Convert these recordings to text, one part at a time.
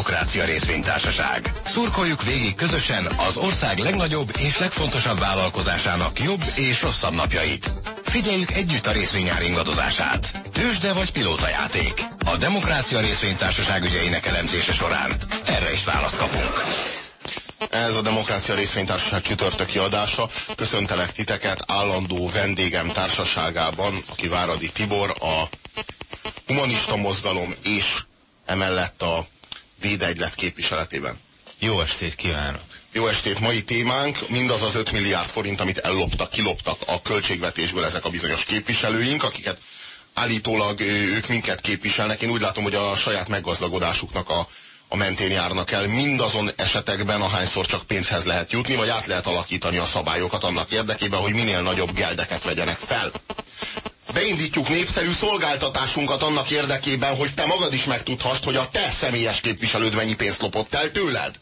Demokrácia Részvénytársaság. Szurkoljuk végig közösen az ország legnagyobb és legfontosabb vállalkozásának jobb és rosszabb napjait. Figyeljük együtt a részvényár ingadozását. Tősde vagy pilótajáték. A Demokrácia Részvénytársaság ügyeinek elemzése során erre is választ kapunk. Ez a Demokrácia Részvénytársaság csütörtöki adása. Köszöntelek titeket állandó vendégem társaságában, aki Váradi Tibor, a humanista mozgalom és emellett a védegylet képviseletében. Jó estét kívánok! Jó estét! Mai témánk mindaz az 5 milliárd forint, amit elloptak, kiloptak a költségvetésből ezek a bizonyos képviselőink, akiket állítólag ők minket képviselnek. Én úgy látom, hogy a saját meggazdagodásuknak a, a mentén járnak el mindazon esetekben, ahányszor csak pénzhez lehet jutni, vagy át lehet alakítani a szabályokat annak érdekében, hogy minél nagyobb geldeket vegyenek fel beindítjuk népszerű szolgáltatásunkat annak érdekében, hogy te magad is megtudhassd, hogy a te személyes képviselőd mennyi pénzt lopott el tőled.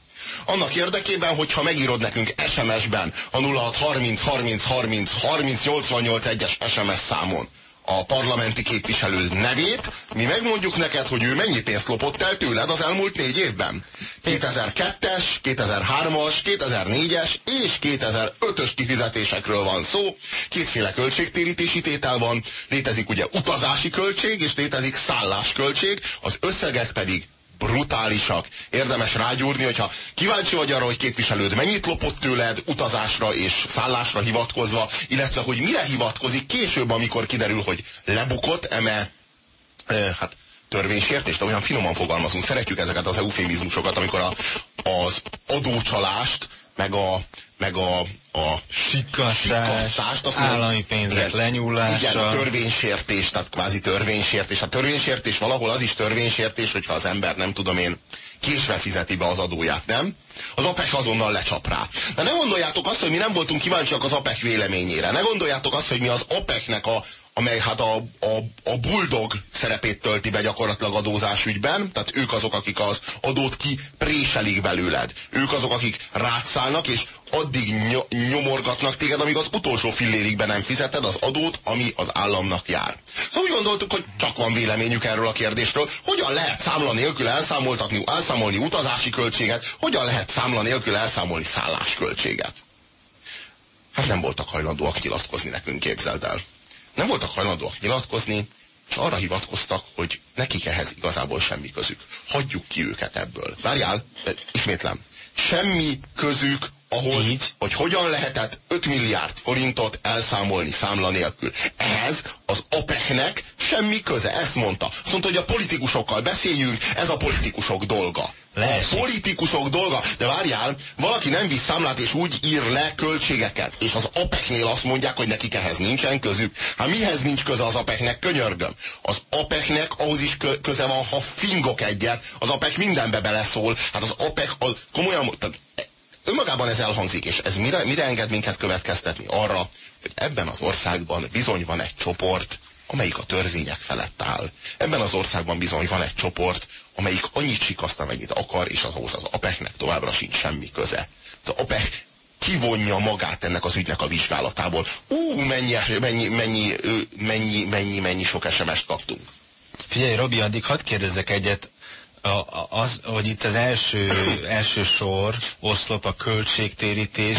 Annak érdekében, hogyha megírod nekünk SMS-ben a 0630 30 30 30 88 1-es SMS számon, a parlamenti képviselő nevét, mi megmondjuk neked, hogy ő mennyi pénzt lopott el tőled az elmúlt négy évben. 2002-es, 2003-as, 2004-es és 2005-ös kifizetésekről van szó. Kétféle költségtérítési tétel van, létezik ugye utazási költség és létezik szállásköltség, az összegek pedig brutálisak. Érdemes rágyúrni, hogyha kíváncsi vagy arra, hogy képviselőd mennyit lopott tőled utazásra és szállásra hivatkozva, illetve hogy mire hivatkozik később, amikor kiderül, hogy lebukott, eme, e, hát törvénysértést, de olyan finoman fogalmazunk. Szeretjük ezeket az eufémizmusokat, amikor a, az adócsalást, meg a, meg a, a sikasztást, azt állami pénzek lenyúlása. Igen, a törvénysértés, tehát kvázi törvénysértés. A törvénysértés valahol az is törvénysértés, hogyha az ember nem tudom én késve fizeti be az adóját, nem? Az APEC azonnal lecsap rá. De ne gondoljátok azt, hogy mi nem voltunk kíváncsiak az APEC véleményére. Ne gondoljátok azt, hogy mi az APEC-nek a, amely hát a, a, a buldog szerepét tölti be gyakorlatilag adózás tehát ők azok, akik az adót ki préselik belőled. Ők azok, akik rátszálnak, és addig nyomorgatnak téged, amíg az utolsó fillérigben nem fizeted az adót, ami az államnak jár. Szóval úgy gondoltuk, hogy csak van véleményük erről a kérdésről, hogyan lehet számla nélkül elszámoltatni, elszámolni utazási költséget, hogyan lehet számla nélkül elszámolni szállásköltséget. Hát nem voltak hajlandóak nyilatkozni nekünk, képzeld el nem voltak hajlandóak nyilatkozni, és arra hivatkoztak, hogy nekik ehhez igazából semmi közük. Hagyjuk ki őket ebből. Várjál, ismétlem. Semmi közük ahhoz, Így? hogy hogyan lehetett 5 milliárd forintot elszámolni számla nélkül. Ehhez az OPEC-nek semmi köze, ezt mondta. Azt mondta, hogy a politikusokkal beszéljünk, ez a politikusok dolga. Leesik. A politikusok dolga. De várjál, valaki nem visz számlát, és úgy ír le költségeket. És az APEC-nél azt mondják, hogy nekik ehhez nincsen közük. Hát mihez nincs köze az APEC-nek? Könyörgöm. Az APEC-nek ahhoz is köze van, ha fingok egyet. Az APEC mindenbe beleszól. Hát az APEC az komolyan... Tehát önmagában ez elhangzik, és ez mire, mire enged minket következtetni? Arra, hogy ebben az országban bizony van egy csoport, amelyik a törvények felett áll. Ebben az országban bizony van egy csoport, amelyik annyit sikaszt, amennyit akar, és ahhoz az APEC-nek továbbra sincs semmi köze. Az APEC kivonja magát ennek az ügynek a vizsgálatából. Ú, mennyi, mennyi, mennyi, mennyi, mennyi, mennyi sok SMS-t kaptunk. Figyelj, Robi, addig hadd kérdezzek egyet. A, az, hogy itt az első, első sor oszlop a költségtérítés,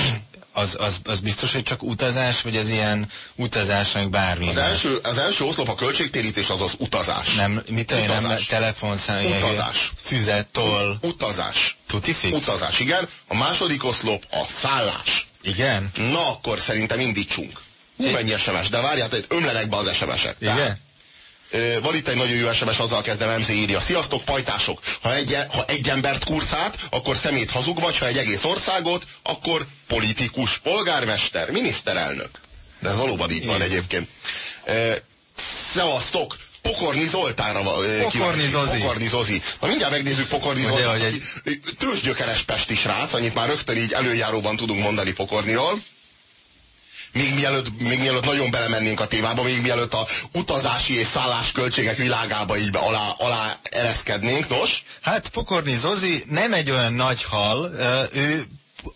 az, az, az biztos, hogy csak utazás, vagy az ilyen utazásnak bármi? Az első, az első oszlop a költségtérítés az az utazás. Nem, mit tudom, nem telefonszám, utazás. Füzet, toll. Utazás. Tuti fix? Utazás, igen. A második oszlop a szállás. Igen? Na, akkor szerintem indítsunk. Hú, mennyi SMS, de várjál, hogy ömlenek be az SMS-ek. Igen? Tehát, van itt egy nagyon jó SMS, azzal kezdem, MZ írja. Sziasztok, pajtások! Ha egy, ha egy embert kurszát, akkor szemét hazug vagy, ha egy egész országot, akkor politikus, polgármester, miniszterelnök. De ez valóban így van egyébként. Szevasztok! Pokorni Zoltánra Pokorni Zozi. Pokorni Zozi. Na mindjárt megnézzük Pokorni Zoltán. Egy... Tőzsgyökeres pesti srác, annyit már rögtön így előjáróban tudunk mondani Pokorniról még mielőtt, még mielőtt nagyon belemennénk a témába, még mielőtt a utazási és szállás költségek világába így be alá, alá ereszkednénk, nos? Hát Pokorni Zozi nem egy olyan nagy hal, ő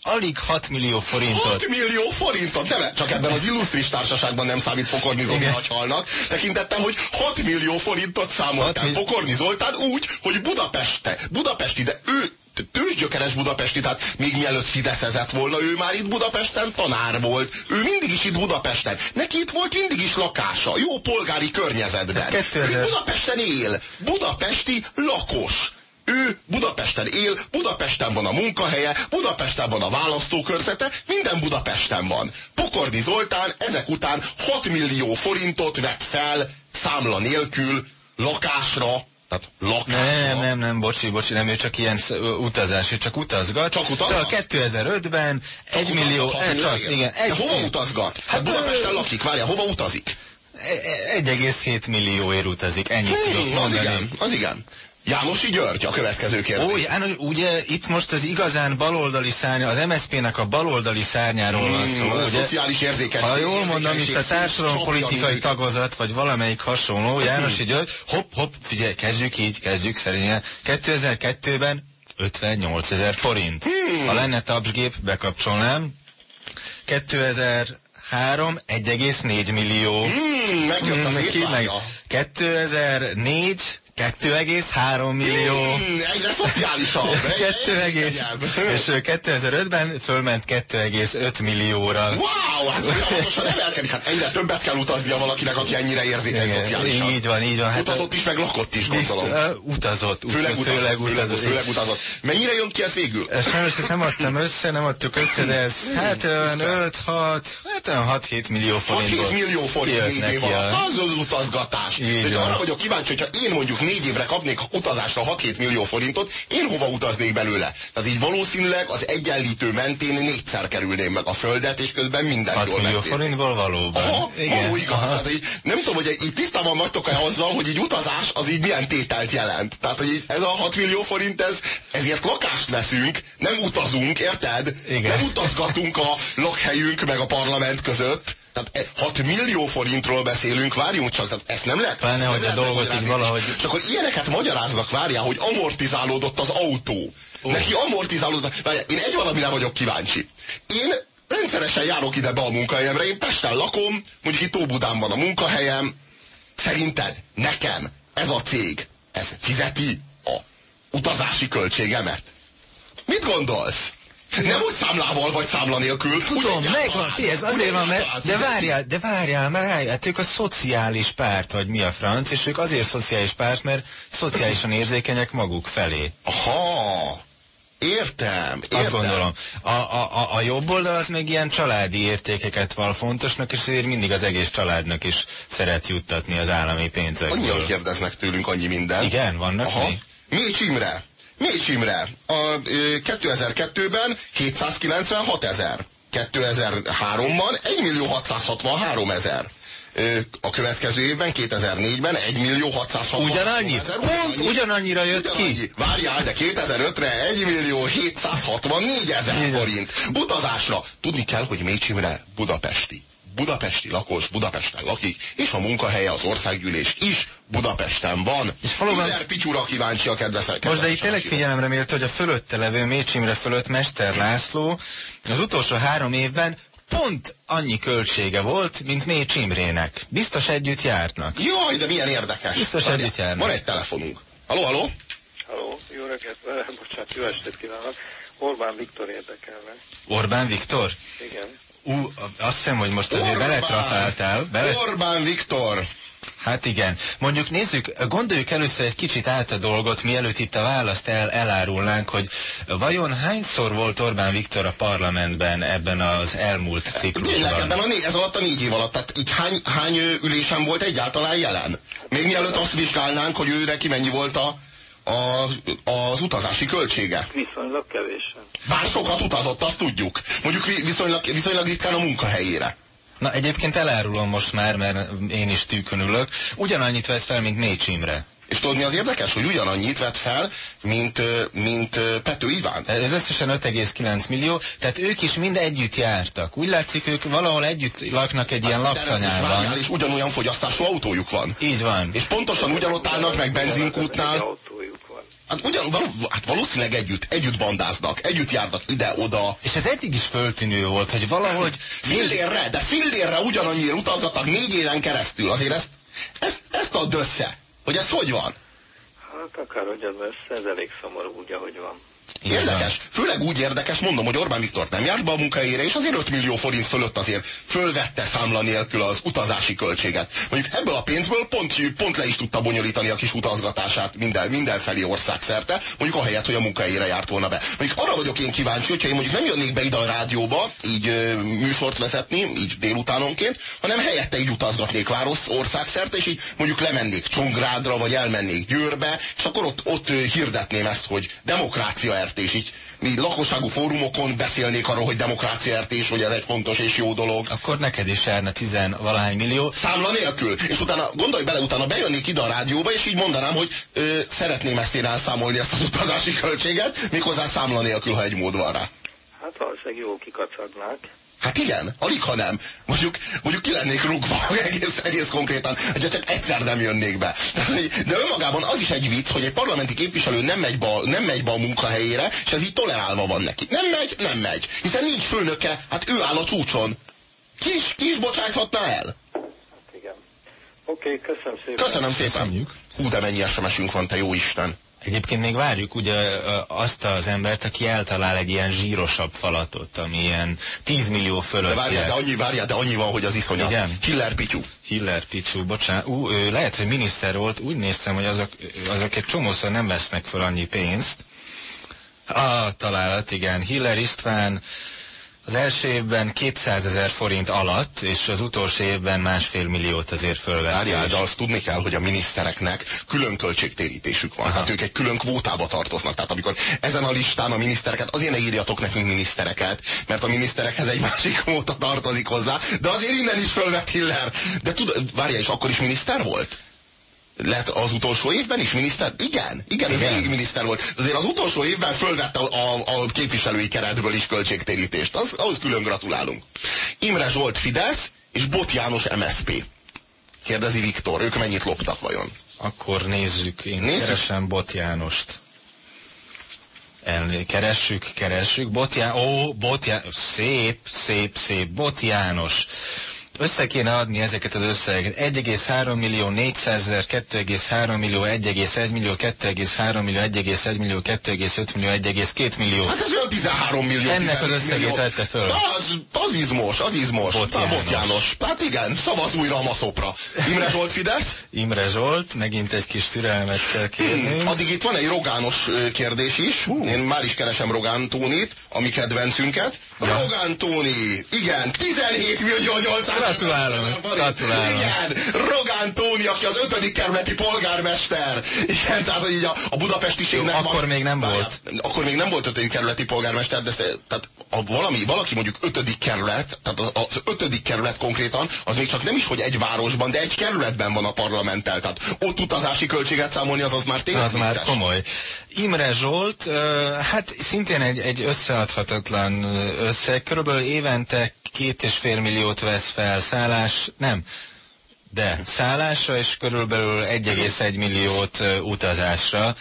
alig 6 millió forintot. 6 millió forintot! Nem, csak ebben az illusztris társaságban nem számít Pokorni Zoltán nagyhalnak. Tekintettem, hogy 6 millió forintot számolt el Pokorni Zoltán úgy, hogy Budapeste, Budapesti, de ő tőzsgyökeres budapesti, tehát még mielőtt fideszezett volna, ő már itt Budapesten tanár volt. Ő mindig is itt Budapesten. Neki itt volt mindig is lakása, jó polgári környezetben. 2000... Ő Budapesten él, budapesti lakos. Ő Budapesten él, Budapesten van a munkahelye, Budapesten van a választókörzete, minden Budapesten van. Pokordi Zoltán ezek után 6 millió forintot vett fel számla nélkül lakásra, tehát lakásra. Nem, nem, nem, bocsi, bocsi, nem, ő csak ilyen utazás, ő csak utazgat. Csak utazgat? De a 2005-ben egy millió, eh, csak, igen. Egy, De hova utazgat? Hát, hát Budapesten lakik, várja, hova utazik? 1,7 millióért utazik, ennyit hmm, tudok mondani. Az igen, az igen. Jánosi György a következő kérdés. Ó, János, ugye itt most az igazán baloldali szárnya, az MSZP-nek a baloldali szárnyáról van szó. Hmm, ugye? Szociális érzéket. Ha jól mondom, itt a társadalompolitikai tagozat, vagy valamelyik hasonló, Jánosi György, hopp, hopp, figyelj, kezdjük így, kezdjük szerényen. 2002-ben 58 ezer forint. Hmm. Ha lenne tapsgép, bekapcsolnám. 2003 1,4 millió. Hmm, megjött az hmm, meg 2004 2,3 millió. Hmm, egyre szociálisabb. 2, és 2005-ben fölment 2,5 millióra. Wow, hát folyamatosan emelkedik. Hát egyre többet kell utaznia valakinek, aki ennyire érzékeny Igen, szociálisan. Így van, így van. Hát utazott is, meg lakott is, gondolom. Bizt, uh, utazott, főleg utazott, főleg utazott. Főleg, utazott. Mennyire jön ki ez végül? Sajnos ezt nem adtam össze, nem adtuk össze, de ez hát olyan 5, 6, hát olyan 6-7 millió forint. 6-7 millió forint négy év alatt. Az az utazgatás. És arra vagyok kíváncsi, hogyha én mondjuk négy évre kapnék utazásra 6-7 millió forintot, én hova utaznék belőle? Tehát így valószínűleg az egyenlítő mentén négyszer kerülném meg a földet, és közben minden 6 jól millió forintból valóban. Aha, Igen. való igaz. Aha. Tehát, így, nem tudom, hogy így tisztában vagytok-e azzal, hogy így utazás az így milyen tételt jelent. Tehát, hogy így ez a 6 millió forint, ez, ezért lakást veszünk, nem utazunk, érted? Igen. Nem utazgatunk a lakhelyünk meg a parlament között tehát 6 e, millió forintról beszélünk, várjunk csak, tehát ezt nem lehet. Pláne, hogy a dolgot így valahogy... És akkor ilyeneket magyaráznak, várjál, hogy amortizálódott az autó. Oh. Neki amortizálódott. Várjál, én egy valamire vagyok kíváncsi. Én rendszeresen járok ide be a munkahelyemre, én Pesten lakom, mondjuk itt Óbudán van a munkahelyem. Szerinted nekem ez a cég, ez fizeti a utazási költségemet? Mit gondolsz? Nem úgy számlával vagy számla nélkül. Tudom, megvan, ez azért van, mert, de várjál, de várjál, mert hát ők a szociális párt, vagy mi a franc, és ők azért szociális párt, mert szociálisan érzékenyek maguk felé. Aha, Értem, értem. Azt gondolom. A, a, a jobb oldal az még ilyen családi értékeket val fontosnak, és ezért mindig az egész családnak is szeret juttatni az állami pénzekből. Annyian kérdeznek tőlünk annyi minden. Igen, vannak Aha. mi? Mécs Imre. Mécs Imre, a 2002-ben 796 ezer. 2003-ban 1 millió 663 ezer a következő évben, 2004-ben 1 millió 660 Ugyanannyi? Pont ugyanannyira jött ugyanannyi. ki. Várjál, de 2005-re 1 millió 764 ezer forint. Utazásra. Tudni kell, hogy Mécsimre budapesti budapesti lakos Budapesten lakik, és a munkahelye az országgyűlés is Budapesten van. És valóban... Miller Picsúra kíváncsi a kedves Most de itt tényleg figyelemre mért, hogy a fölötte levő Mécsimre fölött Mester László az utolsó három évben pont annyi költsége volt, mint Mécs Imrének. Biztos együtt jártnak. Jaj, de milyen érdekes. Biztos Várja, együtt járnak. Van egy telefonunk. Haló, haló? Haló, jó reggelt, bocsánat, jó estét kívánok. Orbán Viktor érdekelne. Orbán Viktor? Igen. Ú, azt hiszem, hogy most azért beletrafáltál. Bele... Orbán Viktor! Hát igen. Mondjuk nézzük, gondoljuk először egy kicsit át a dolgot, mielőtt itt a választ el, elárulnánk, hogy vajon hányszor volt Orbán Viktor a parlamentben ebben az elmúlt ciklusban? Tényleg, ebben a né- ez alatt a négy év alatt, tehát így hány, hány ülésen volt egyáltalán jelen? Még mielőtt azt vizsgálnánk, hogy őre ki mennyi volt a, a, az utazási költsége? Viszonylag kevésen. Bár sokat utazott, azt tudjuk. Mondjuk viszonylag, viszonylag ritkán a munkahelyére. Na egyébként elárulom most már, mert én is tűkön ülök. Ugyanannyit vett fel, mint Mécs Imre. És tudod, mi az érdekes, hogy ugyanannyit vett fel, mint, mint Pető Iván? Ez összesen 5,9 millió, tehát ők is mind együtt jártak. Úgy látszik, ők valahol együtt laknak egy hát, ilyen laktanyában. És, és ugyanolyan fogyasztású autójuk van. Így van. És pontosan ugyanott állnak meg benzinkútnál. Hát, ugyan, val, hát valószínűleg együtt, együtt bandáznak, együtt járnak ide-oda. És ez eddig is föltűnő volt, hogy valahogy... Fillérre, de fillérre ugyanannyira utazgatnak négy éven keresztül. Azért ezt, ezt, ezt add össze, hogy ez hogy van. Hát akárhogy ez lesz, ez elég szomorú úgy, ahogy van. Érdekes, főleg úgy érdekes, mondom, hogy Orbán Viktor nem járt be a munkahelyére, és azért 5 millió forint fölött azért fölvette számla nélkül az utazási költséget. Mondjuk ebből a pénzből pont, pont le is tudta bonyolítani a kis utazgatását minden, mindenfelé országszerte, mondjuk ahelyett, hogy a munkahelyére járt volna be. Mondjuk arra vagyok én kíváncsi, hogyha én mondjuk nem jönnék be ide a rádióba, így ö, műsort vezetni, így délutánonként, hanem helyette így utazgatnék város országszerte, és így mondjuk lemennék Csongrádra, vagy elmennék Győrbe, és akkor ott, ott hirdetném ezt, hogy demokrácia és így mi lakosságú fórumokon beszélnék arról, hogy demokrácia és hogy ez egy fontos és jó dolog. Akkor neked is járna tizenvalahány millió. Számla nélkül. És utána, gondolj bele, utána bejönnék ide a rádióba, és így mondanám, hogy ö, szeretném ezt én elszámolni, ezt az utazási költséget, méghozzá számla nélkül, ha egy mód van rá. Hát valószínűleg jól kikacagnák. Hát igen, alig ha nem. Mondjuk, mondjuk ki lennék rúgva egész, egész konkrétan, hogyha csak egyszer nem jönnék be. De önmagában az is egy vicc, hogy egy parlamenti képviselő nem megy be, nem megy be a munkahelyére, és ez így tolerálva van neki. Nem megy, nem megy. Hiszen nincs főnöke, hát ő áll a csúcson. Ki is, ki is el? Hát igen. Oké, okay, köszönöm szépen. Köszönöm szépen. Köszönjük. Hú, de mennyi SMS-ünk van, te jó Isten. Egyébként még várjuk ugye azt az embert, aki eltalál egy ilyen zsírosabb falatot, ami ilyen 10 millió fölött. De várjál, de annyi, várjál, de annyi van, hogy az iszonyat. Igen? Hiller Pityú. Hiller Picsú, bocsánat. Ú, ő lehet, hogy miniszter volt, úgy néztem, hogy azok, azok egy csomószor nem vesznek fel annyi pénzt. A találat, igen. Hiller István, az első évben 200 ezer forint alatt, és az utolsó évben másfél milliót azért fölvett. Várjál, de azt tudni kell, hogy a minisztereknek külön költségtérítésük van. Aha. Tehát ők egy külön kvótába tartoznak. Tehát amikor ezen a listán a minisztereket, azért ne írjatok nekünk minisztereket, mert a miniszterekhez egy másik kvóta tartozik hozzá, de azért innen is fölvett Hiller. De tud, várjál, és akkor is miniszter volt? Lehet az utolsó évben is miniszter? Igen, igen, igen. végig miniszter volt. Azért az utolsó évben fölvette a, a, a képviselői keretből is költségtérítést. Az, ahhoz külön gratulálunk. Imre Zsolt Fidesz és Bot János MSP. Kérdezi Viktor, ők mennyit loptak vajon? Akkor nézzük, én nézzük. keresem Bot Jánost. El, keressük, keressük. Bot János, ó, Bot János, szép, szép, szép, Bot János össze kéne adni ezeket az összegeket. 1,3 millió 400 ezer, 2,3 millió, 1,1 millió, 2,3 millió, 1,1 millió, 2,5 millió, 1,2 millió. Hát ez olyan 13 millió. Ennek az összegét vette föl. Az, az izmos, az izmos. Bot János. Bot János. Hát igen, szavaz újra a maszopra. Imre Zsolt Fidesz? Imre Zsolt, megint egy kis türelmet kell kérni. Hmm, addig itt van egy Rogános kérdés is. Uh. Én már is keresem Rogán Tónit, a mi kedvencünket. Rogán Tóni, igen, 17 millió 800 Gratulálom. Gratulálom. Igen, Rogán Tóni, aki az ötödik kerületi polgármester. Igen, tehát hogy így a, a budapestiségnek Jó, akkor van, még nem volt. Akkor még nem volt ötödik kerületi polgármester, de tehát a valami, valaki mondjuk ötödik kerület, tehát az ötödik kerület konkrétan, az még csak nem is, hogy egy városban, de egy kerületben van a parlamenttel. Tehát ott utazási költséget számolni, az az már tényleg Az vicces. már komoly. Imre Zsolt, hát szintén egy, egy összeadhatatlan összeg, körülbelül évente két és fél milliót vesz fel szállás, nem, de szállásra és körülbelül 1,1 milliót utazásra,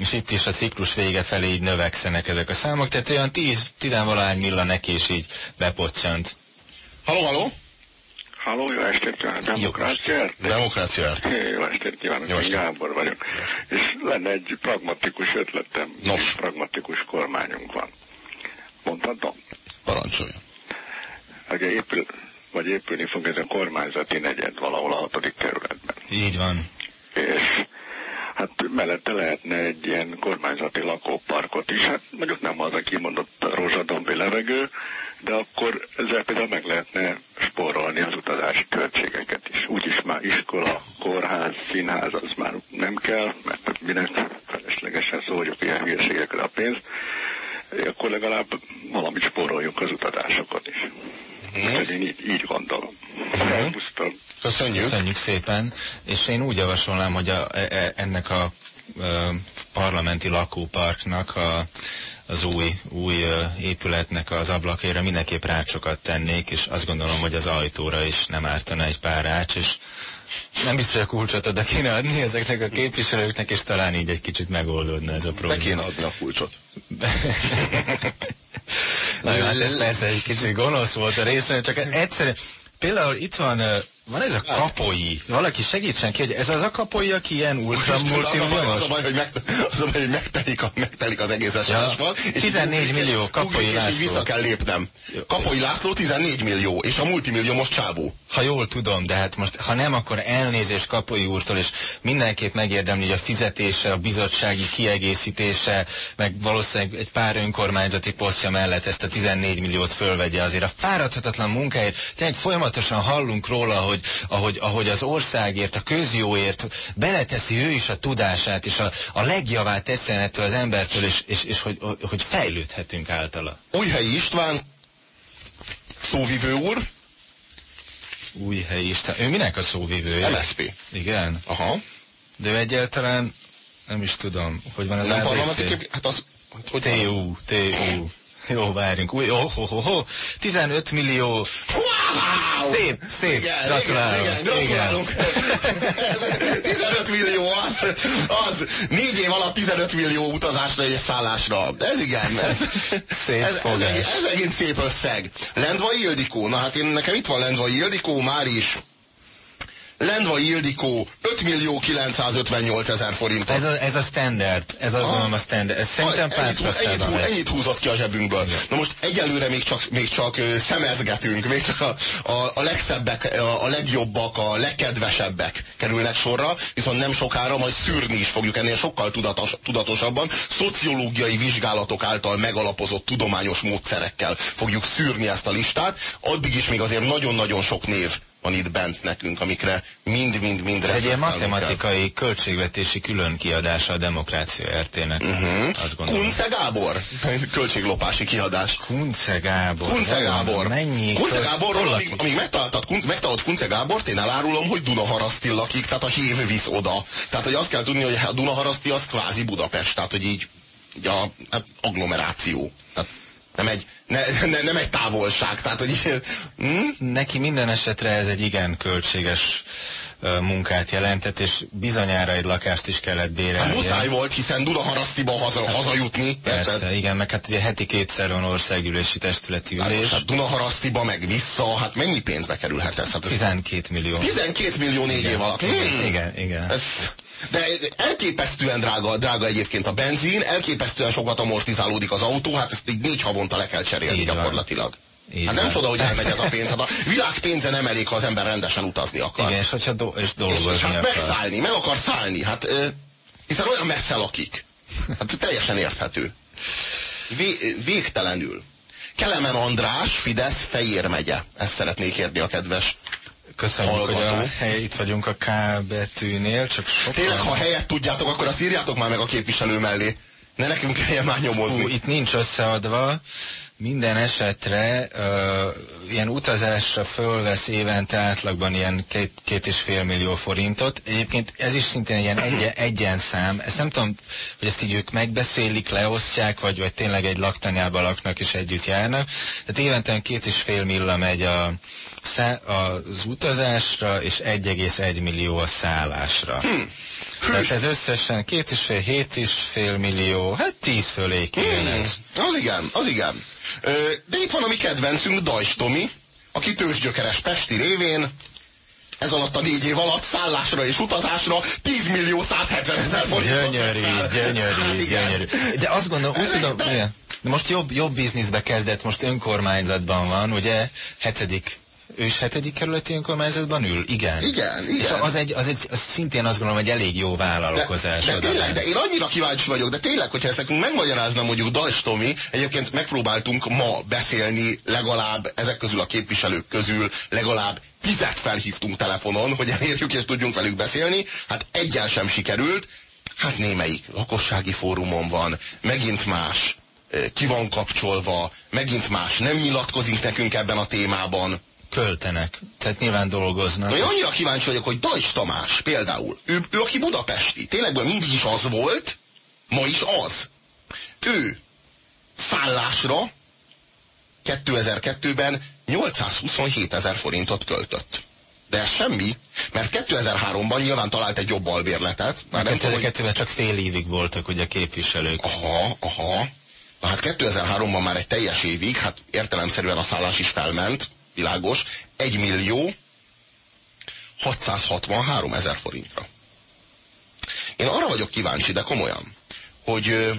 és itt is a ciklus vége felé így növekszenek ezek a számok, tehát olyan 10 valány milla neki is így bepocsant. Halló, halló! Halló, jó estét kívánok, demokráciáért? Demokráciáért. Jó estét kívánok, jó estét. Gábor vagyok. És lenne egy pragmatikus ötletem. Nos. Pragmatikus kormányunk van. Mondhatom? Parancsolja ugye épül, vagy épülni fog ez a kormányzati negyed valahol a hatodik kerületben. Így van. És hát mellette lehetne egy ilyen kormányzati lakóparkot is, hát mondjuk nem az a kimondott rózsadombi levegő, de akkor ezzel például meg lehetne spórolni az utazási költségeket is. Úgyis már iskola, kórház, színház az már nem kell, mert minek feleslegesen szóljuk ilyen hülyeségekre a pénzt, akkor legalább valamit spóroljunk az utazásokat is. Uh-huh. Én így, így gondolom. Uh-huh. Köszönjük. Köszönjük szépen. És én úgy javasolnám, hogy a, e, e ennek a e, parlamenti lakóparknak a, az új, új épületnek az ablakére mindenképp rácsokat tennék, és azt gondolom, hogy az ajtóra is nem ártana egy pár rács, és Nem biztos, hogy a kulcsot oda kéne adni ezeknek a képviselőknek, és talán így egy kicsit megoldódna ez a Be probléma. kéne adni a kulcsot. Na jó, hát ez persze egy kicsit gonosz volt a részem, csak egyszerűen, például itt van, van ez a kapoi. Valaki segítsen ki, hogy ez az a kapoi, aki ilyen ultra multimilliómos? az, a baj, hogy meg, az a baj, hogy megtelik, a, megtelik az egész esásban. Ja. 14 millió, és így László. vissza kell lépnem. Kapai László 14 millió, és a multimilliómos csávó. Ha jól tudom, de hát most, ha nem, akkor elnézést Kapoly úrtól, és mindenképp megérdemli, hogy a fizetése, a bizottsági kiegészítése, meg valószínűleg egy pár önkormányzati posztja mellett ezt a 14 milliót fölvegye azért. A fáradhatatlan munkáért, tényleg folyamatosan hallunk róla, hogy ahogy, ahogy az országért, a közjóért beleteszi ő is a tudását, és a, a legjavát egyszerűen ettől az embertől, és, és, és hogy, hogy fejlődhetünk általa. Újhelyi István, szóvivő úr, Új helyi Isten. Ő minek a szóvivője? MSP. Igen. Aha. De ő egyáltalán nem is tudom, hogy van az Nem ABC. parlamenti kép... Hát az... Hát hogy? TU, TU. Jó, várjunk. Új, oh, oh, oh, oh. 15 millió. Wow! Szép, szép. Igen, Gratulálok. Igen, igen, gratulálunk. Ez 15 millió az, az négy év alatt 15 millió utazásra és szállásra. Ez igen, ez, Szép ez, ez, fogás. egy, ez egy szép összeg. Lendvai Ildikó, na hát én, nekem itt van Lendvai Ildikó, már is. Lendvai Ildikó 5 millió 958 ezer forint. Ez a, ez a standard. Ez a, gondolom a standard. Ez szerintem ennyit, hú- ennyit, pártfaszában hú- megy. ennyit húzott ki a zsebünkből. Na most egyelőre még csak, még csak szemezgetünk, még csak a, a, a legszebbek, a, a legjobbak, a legkedvesebbek kerülnek sorra, viszont nem sokára majd szűrni is fogjuk ennél sokkal tudatos, tudatosabban, szociológiai vizsgálatok által megalapozott tudományos módszerekkel fogjuk szűrni ezt a listát. Addig is még azért nagyon-nagyon sok név van itt bent nekünk, amikre mind-mind-mind Ez egy ilyen reflektálnunk kell. matematikai költségvetési külön kiadása a Demokrácia RT-nek. Azt gondolom. Kunce Gábor, költséglopási kiadás. Kunce Gábor. Kunce Gábor. Mennyi Kunce Gáborról, amíg, amíg megtaláltad, Kun- megtalálod Kunce Gábort, én elárulom, hogy Dunaharasztin lakik, tehát a hív visz oda. Tehát, hogy azt kell tudni, hogy a Dunaharaszti az kvázi Budapest, tehát, hogy így, így a, hát agglomeráció. Tehát nem egy, ne, ne, nem egy távolság, tehát, hogy hm? Neki minden esetre ez egy igen költséges munkát jelentett, és bizonyára egy lakást is kellett Hát bérelni. muszáj volt, hiszen Dunaharasztiba haza, hazajutni. érted? Persze, igen, meg hát ugye heti kétszer van országgyűlési testületi Hát, most ülés. hát Dunaharasztiba meg vissza, hát mennyi pénzbe kerülhet ez? Hát ez 12 millió. 12 millió négy év alatt. Hmm. Igen, igen. Ez, de elképesztően drága, drága egyébként a benzin, elképesztően sokat amortizálódik az autó, hát ezt így négy havonta le kell cserélni Így van. gyakorlatilag. Így hát nem van. csoda, hogy elmegy ez a pénz. Hát a világ pénze nem elég, ha az ember rendesen utazni akar. Igen, és hogyha do- és és, és dolgozni hát akar. megszállni, meg akar szállni. Hát, ö, hiszen olyan messze lakik. Hát teljesen érthető. Vé, végtelenül. Kelemen András, Fidesz, Fejér megye. Ezt szeretnék érni a kedves Köszönjük, hogy a hallgató. hely, itt vagyunk a K betűnél, csak sokan... Tényleg, ha helyet tudjátok, akkor azt írjátok már meg a képviselő mellé. Ne nekünk kelljen már nyomozni. Hú, itt nincs összeadva. Minden esetre uh, ilyen utazásra fölvesz évente átlagban ilyen két, két és fél millió forintot. Egyébként ez is szintén egy ilyen egyen, egyenszám. Ezt nem tudom, hogy ezt így ők megbeszélik, leosztják, vagy, vagy tényleg egy laktanyában laknak és együtt járnak. Tehát évente két és fél milla megy a, az utazásra, és 1,1 millió a szállásra. Hmm. Tehát ez összesen két és fél, hét és fél millió, hát tíz fölé kijön ez. Az igen, az igen. De itt van a mi kedvencünk, Dajs Tomi, aki tőzsgyökeres Pesti révén ez alatt a négy év alatt szállásra és utazásra 10 millió 170 ezer forintot Gyönyörű, gyönyörű, Hát igen. gyönyörű. De azt gondolom, úgy tudom, de-. De most jobb, jobb bizniszbe kezdett, most önkormányzatban van, ugye? Hetedik, ő is hetedik kerületi önkormányzatban ül? Igen. Igen, És igen. az, egy, az, egy, az szintén azt gondolom, egy elég jó vállalkozás. De, de tényleg, de én annyira kíváncsi vagyok, de tényleg, hogyha ezt nekünk megmagyarázna mondjuk Dajs Tomi, egyébként megpróbáltunk ma beszélni legalább ezek közül a képviselők közül legalább tizet felhívtunk telefonon, hogy elérjük és tudjunk velük beszélni, hát egyel sem sikerült, hát némelyik lakossági fórumon van, megint más eh, ki van kapcsolva, megint más nem nyilatkozik nekünk ebben a témában. Költenek, tehát nyilván dolgoznak. Na, én annyira kíváncsi vagyok, hogy Dajs Tamás például, ő, ő aki budapesti, tényleg mindig is az volt, ma is az. Ő szállásra 2002-ben 827 ezer forintot költött. De ez semmi, mert 2003-ban nyilván talált egy jobb albérletet. Már nem tudom, hogy... csak fél évig voltak ugye képviselők. Aha, aha. Na hát 2003-ban már egy teljes évig, hát értelemszerűen a szállás is felment, világos, 1 millió 663 ezer forintra. Én arra vagyok kíváncsi, de komolyan, hogy,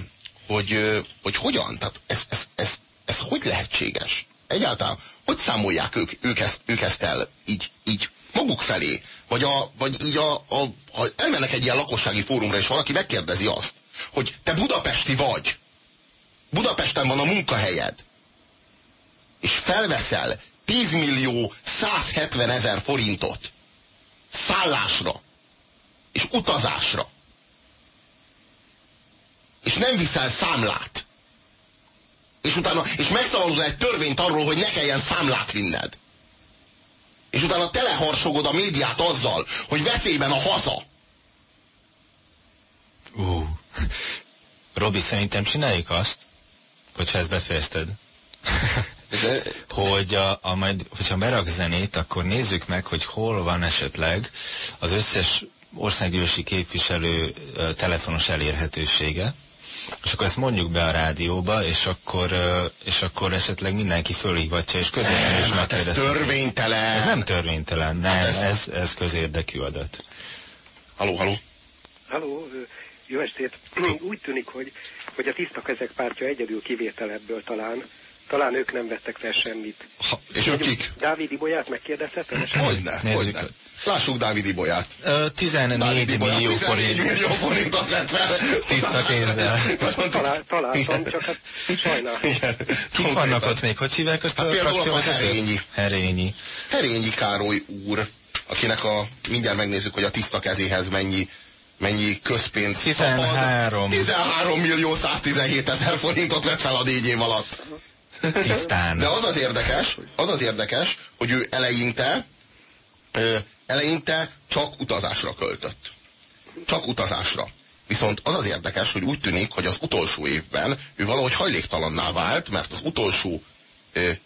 hogy, hogy hogyan, tehát ez, ez, ez, ez hogy lehetséges? Egyáltalán, hogy számolják ők, ők, ezt, ők ezt el így, így maguk felé? Vagy, a, vagy így a, a, a, elmennek egy ilyen lakossági fórumra, és valaki megkérdezi azt, hogy te budapesti vagy, Budapesten van a munkahelyed, és felveszel 10 millió 170 ezer forintot szállásra és utazásra, és nem viszel számlát, és utána, és megszavalod egy törvényt arról, hogy ne kelljen számlát vinned. És utána teleharsogod a médiát azzal, hogy veszélyben a haza. Uh. Robi, szerintem csináljuk azt, hogyha ezt befejezted. Hogy a, a majd, hogyha berak zenét, akkor nézzük meg, hogy hol van esetleg az összes országgyűlési képviselő telefonos elérhetősége, és akkor ezt mondjuk be a rádióba, és akkor, és akkor esetleg mindenki fölhívatja, és közérdekű is hát ez törvénytelen. Ez nem törvénytelen, nem, hát ez... ez, ez közérdekű adat. Haló, haló. Haló, jó estét. Úgy tűnik, hogy, hogy a tiszta kezek pártja egyedül kivétel ebből talán. Talán ők nem vettek fel semmit. Ha, és ők kik? Dávid Ibolyát megkérdezhetem? Hogyne, hogyne. Lássuk Dávid Ibolyát. 14 Dávid millió forint. 14 millió forintot vett fel. Tiszta kézzel. Talál, találtam, csak hát sajnálom. Kik vannak ott még? Hogy hívják azt hát a? Herényi. Herényi. Herényi Károly úr, akinek a, mindjárt megnézzük, hogy a tiszta kezéhez mennyi mennyi közpénz 13. Szabad. 13 millió 117 ezer forintot vett fel a DJ alatt. Tisztán. De az az érdekes, az az érdekes, hogy ő eleinte, eleinte csak utazásra költött. Csak utazásra. Viszont az az érdekes, hogy úgy tűnik, hogy az utolsó évben ő valahogy hajléktalanná vált, mert az utolsó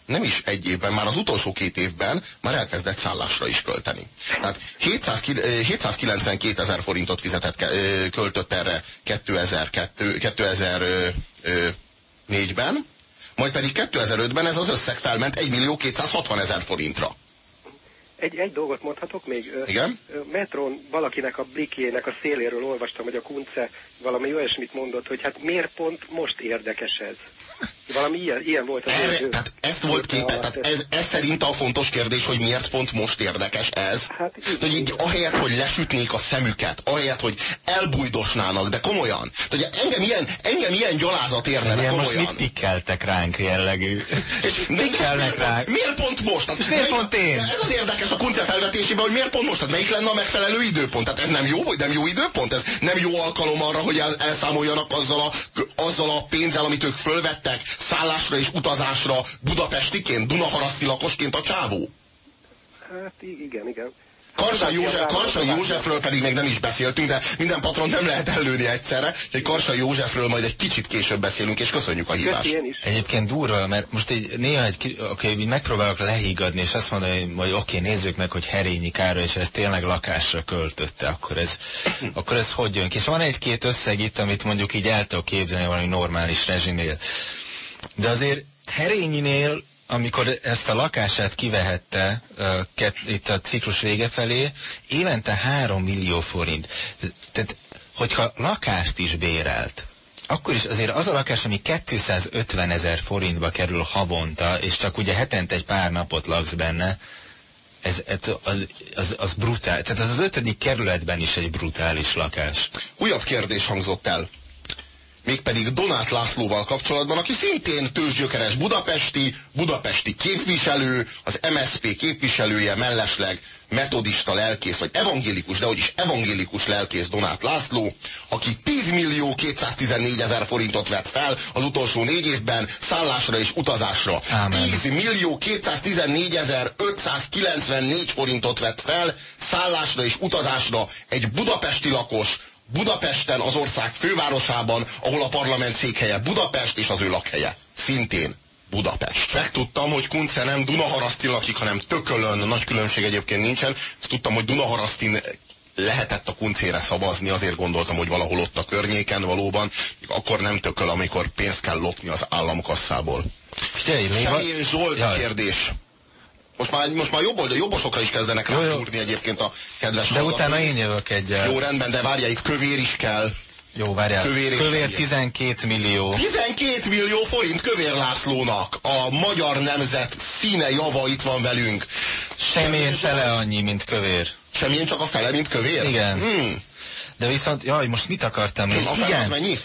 nem is egy évben, már az utolsó két évben már elkezdett szállásra is költeni. Tehát 792 ezer forintot fizetett, költött erre 2004-ben, majd pedig 2005-ben ez az összeg felment 1 millió 260 ezer forintra. Egy, egy dolgot mondhatok még? Igen? Metron valakinek a blikjének a széléről olvastam, hogy a Kunce valami olyasmit mondott, hogy hát miért pont most érdekes ez? Valami ilyen, ilyen volt az Erre, tehát ezt volt képe, tehát ez, ez szerint a fontos kérdés, hogy miért pont most érdekes ez. Hát, így, hogy így, ahelyett, hogy lesütnék a szemüket, ahelyett, hogy elbújdosnának, de komolyan. Hogy engem ilyen, engem ilyen gyalázat érne, de komolyan. most mit pikkeltek ránk jellegű? És pikkelnek ránk. Miért pont most? Tehát, miért melyik, pont én? Ez az érdekes a kunce felvetésében, hogy miért pont most? Tehát melyik lenne a megfelelő időpont? Tehát ez nem jó, vagy nem jó időpont? Ez nem jó alkalom arra, hogy el, elszámoljanak azzal a, azzal a pénzzel, amit ők fölvettek, szállásra és utazásra budapestiként, Dunaharaszti lakosként a csávó? Hát igen, igen. Karsa, József, Karsa Józsefről pedig még nem is beszéltünk, de minden patron nem lehet ellőni egyszerre, hogy Karsa Józsefről majd egy kicsit később beszélünk, és köszönjük a hívást. Egyébként durva, mert most így néha egy, okay, így megpróbálok lehígadni, és azt mondani, hogy oké, okay, nézzük meg, hogy Herényi Károly, és ez tényleg lakásra költötte, akkor ez, akkor ez hogy jön ki? És van egy-két összeg itt, amit mondjuk így el tudok képzelni valami normális rezsinél. De azért Herényinél, amikor ezt a lakását kivehette itt a ciklus vége felé, évente 3 millió forint. Tehát, hogyha lakást is bérelt, akkor is azért az a lakás, ami 250 ezer forintba kerül havonta, és csak ugye hetente egy pár napot laksz benne, ez, ez az, az, az brutál. Tehát az az ötödik kerületben is egy brutális lakás. Újabb kérdés hangzott el mégpedig Donát Lászlóval kapcsolatban, aki szintén tőzsgyökeres budapesti, budapesti képviselő, az MSP képviselője mellesleg metodista lelkész, vagy evangélikus, de is evangélikus lelkész Donát László, aki 10 millió 214 ezer forintot vett fel az utolsó négy évben szállásra és utazásra. Amen. 10 millió 214 ezer 594 forintot vett fel szállásra és utazásra egy budapesti lakos, Budapesten, az ország fővárosában, ahol a parlament székhelye Budapest és az ő lakhelye. Szintén Budapest. Megtudtam, hogy Kunce nem Dunaharasztin lakik, hanem Tökölön, nagy különbség egyébként nincsen. Ezt tudtam, hogy Dunaharasztin lehetett a kuncére szavazni, azért gondoltam, hogy valahol ott a környéken valóban, akkor nem tököl, amikor pénzt kell lopni az államkasszából. Semmi Zsolt Jaj. kérdés. Most már, most már jobb oldal, jobbosokra is kezdenek ráúrni egyébként a kedves De hallgatók. utána én jövök egy... Jó, rendben, de várjál, itt kövér is kell. Jó, várjál. Kövér Kövér semmi. 12 millió. 12 millió forint Kövér Lászlónak. A magyar nemzet színe java itt van velünk. Semmilyen fele annyi, mint kövér. Semmilyen csak a fele, mint kövér? Igen. Hmm. De viszont, jaj, most mit akartam még? A fele az Igen, mennyi?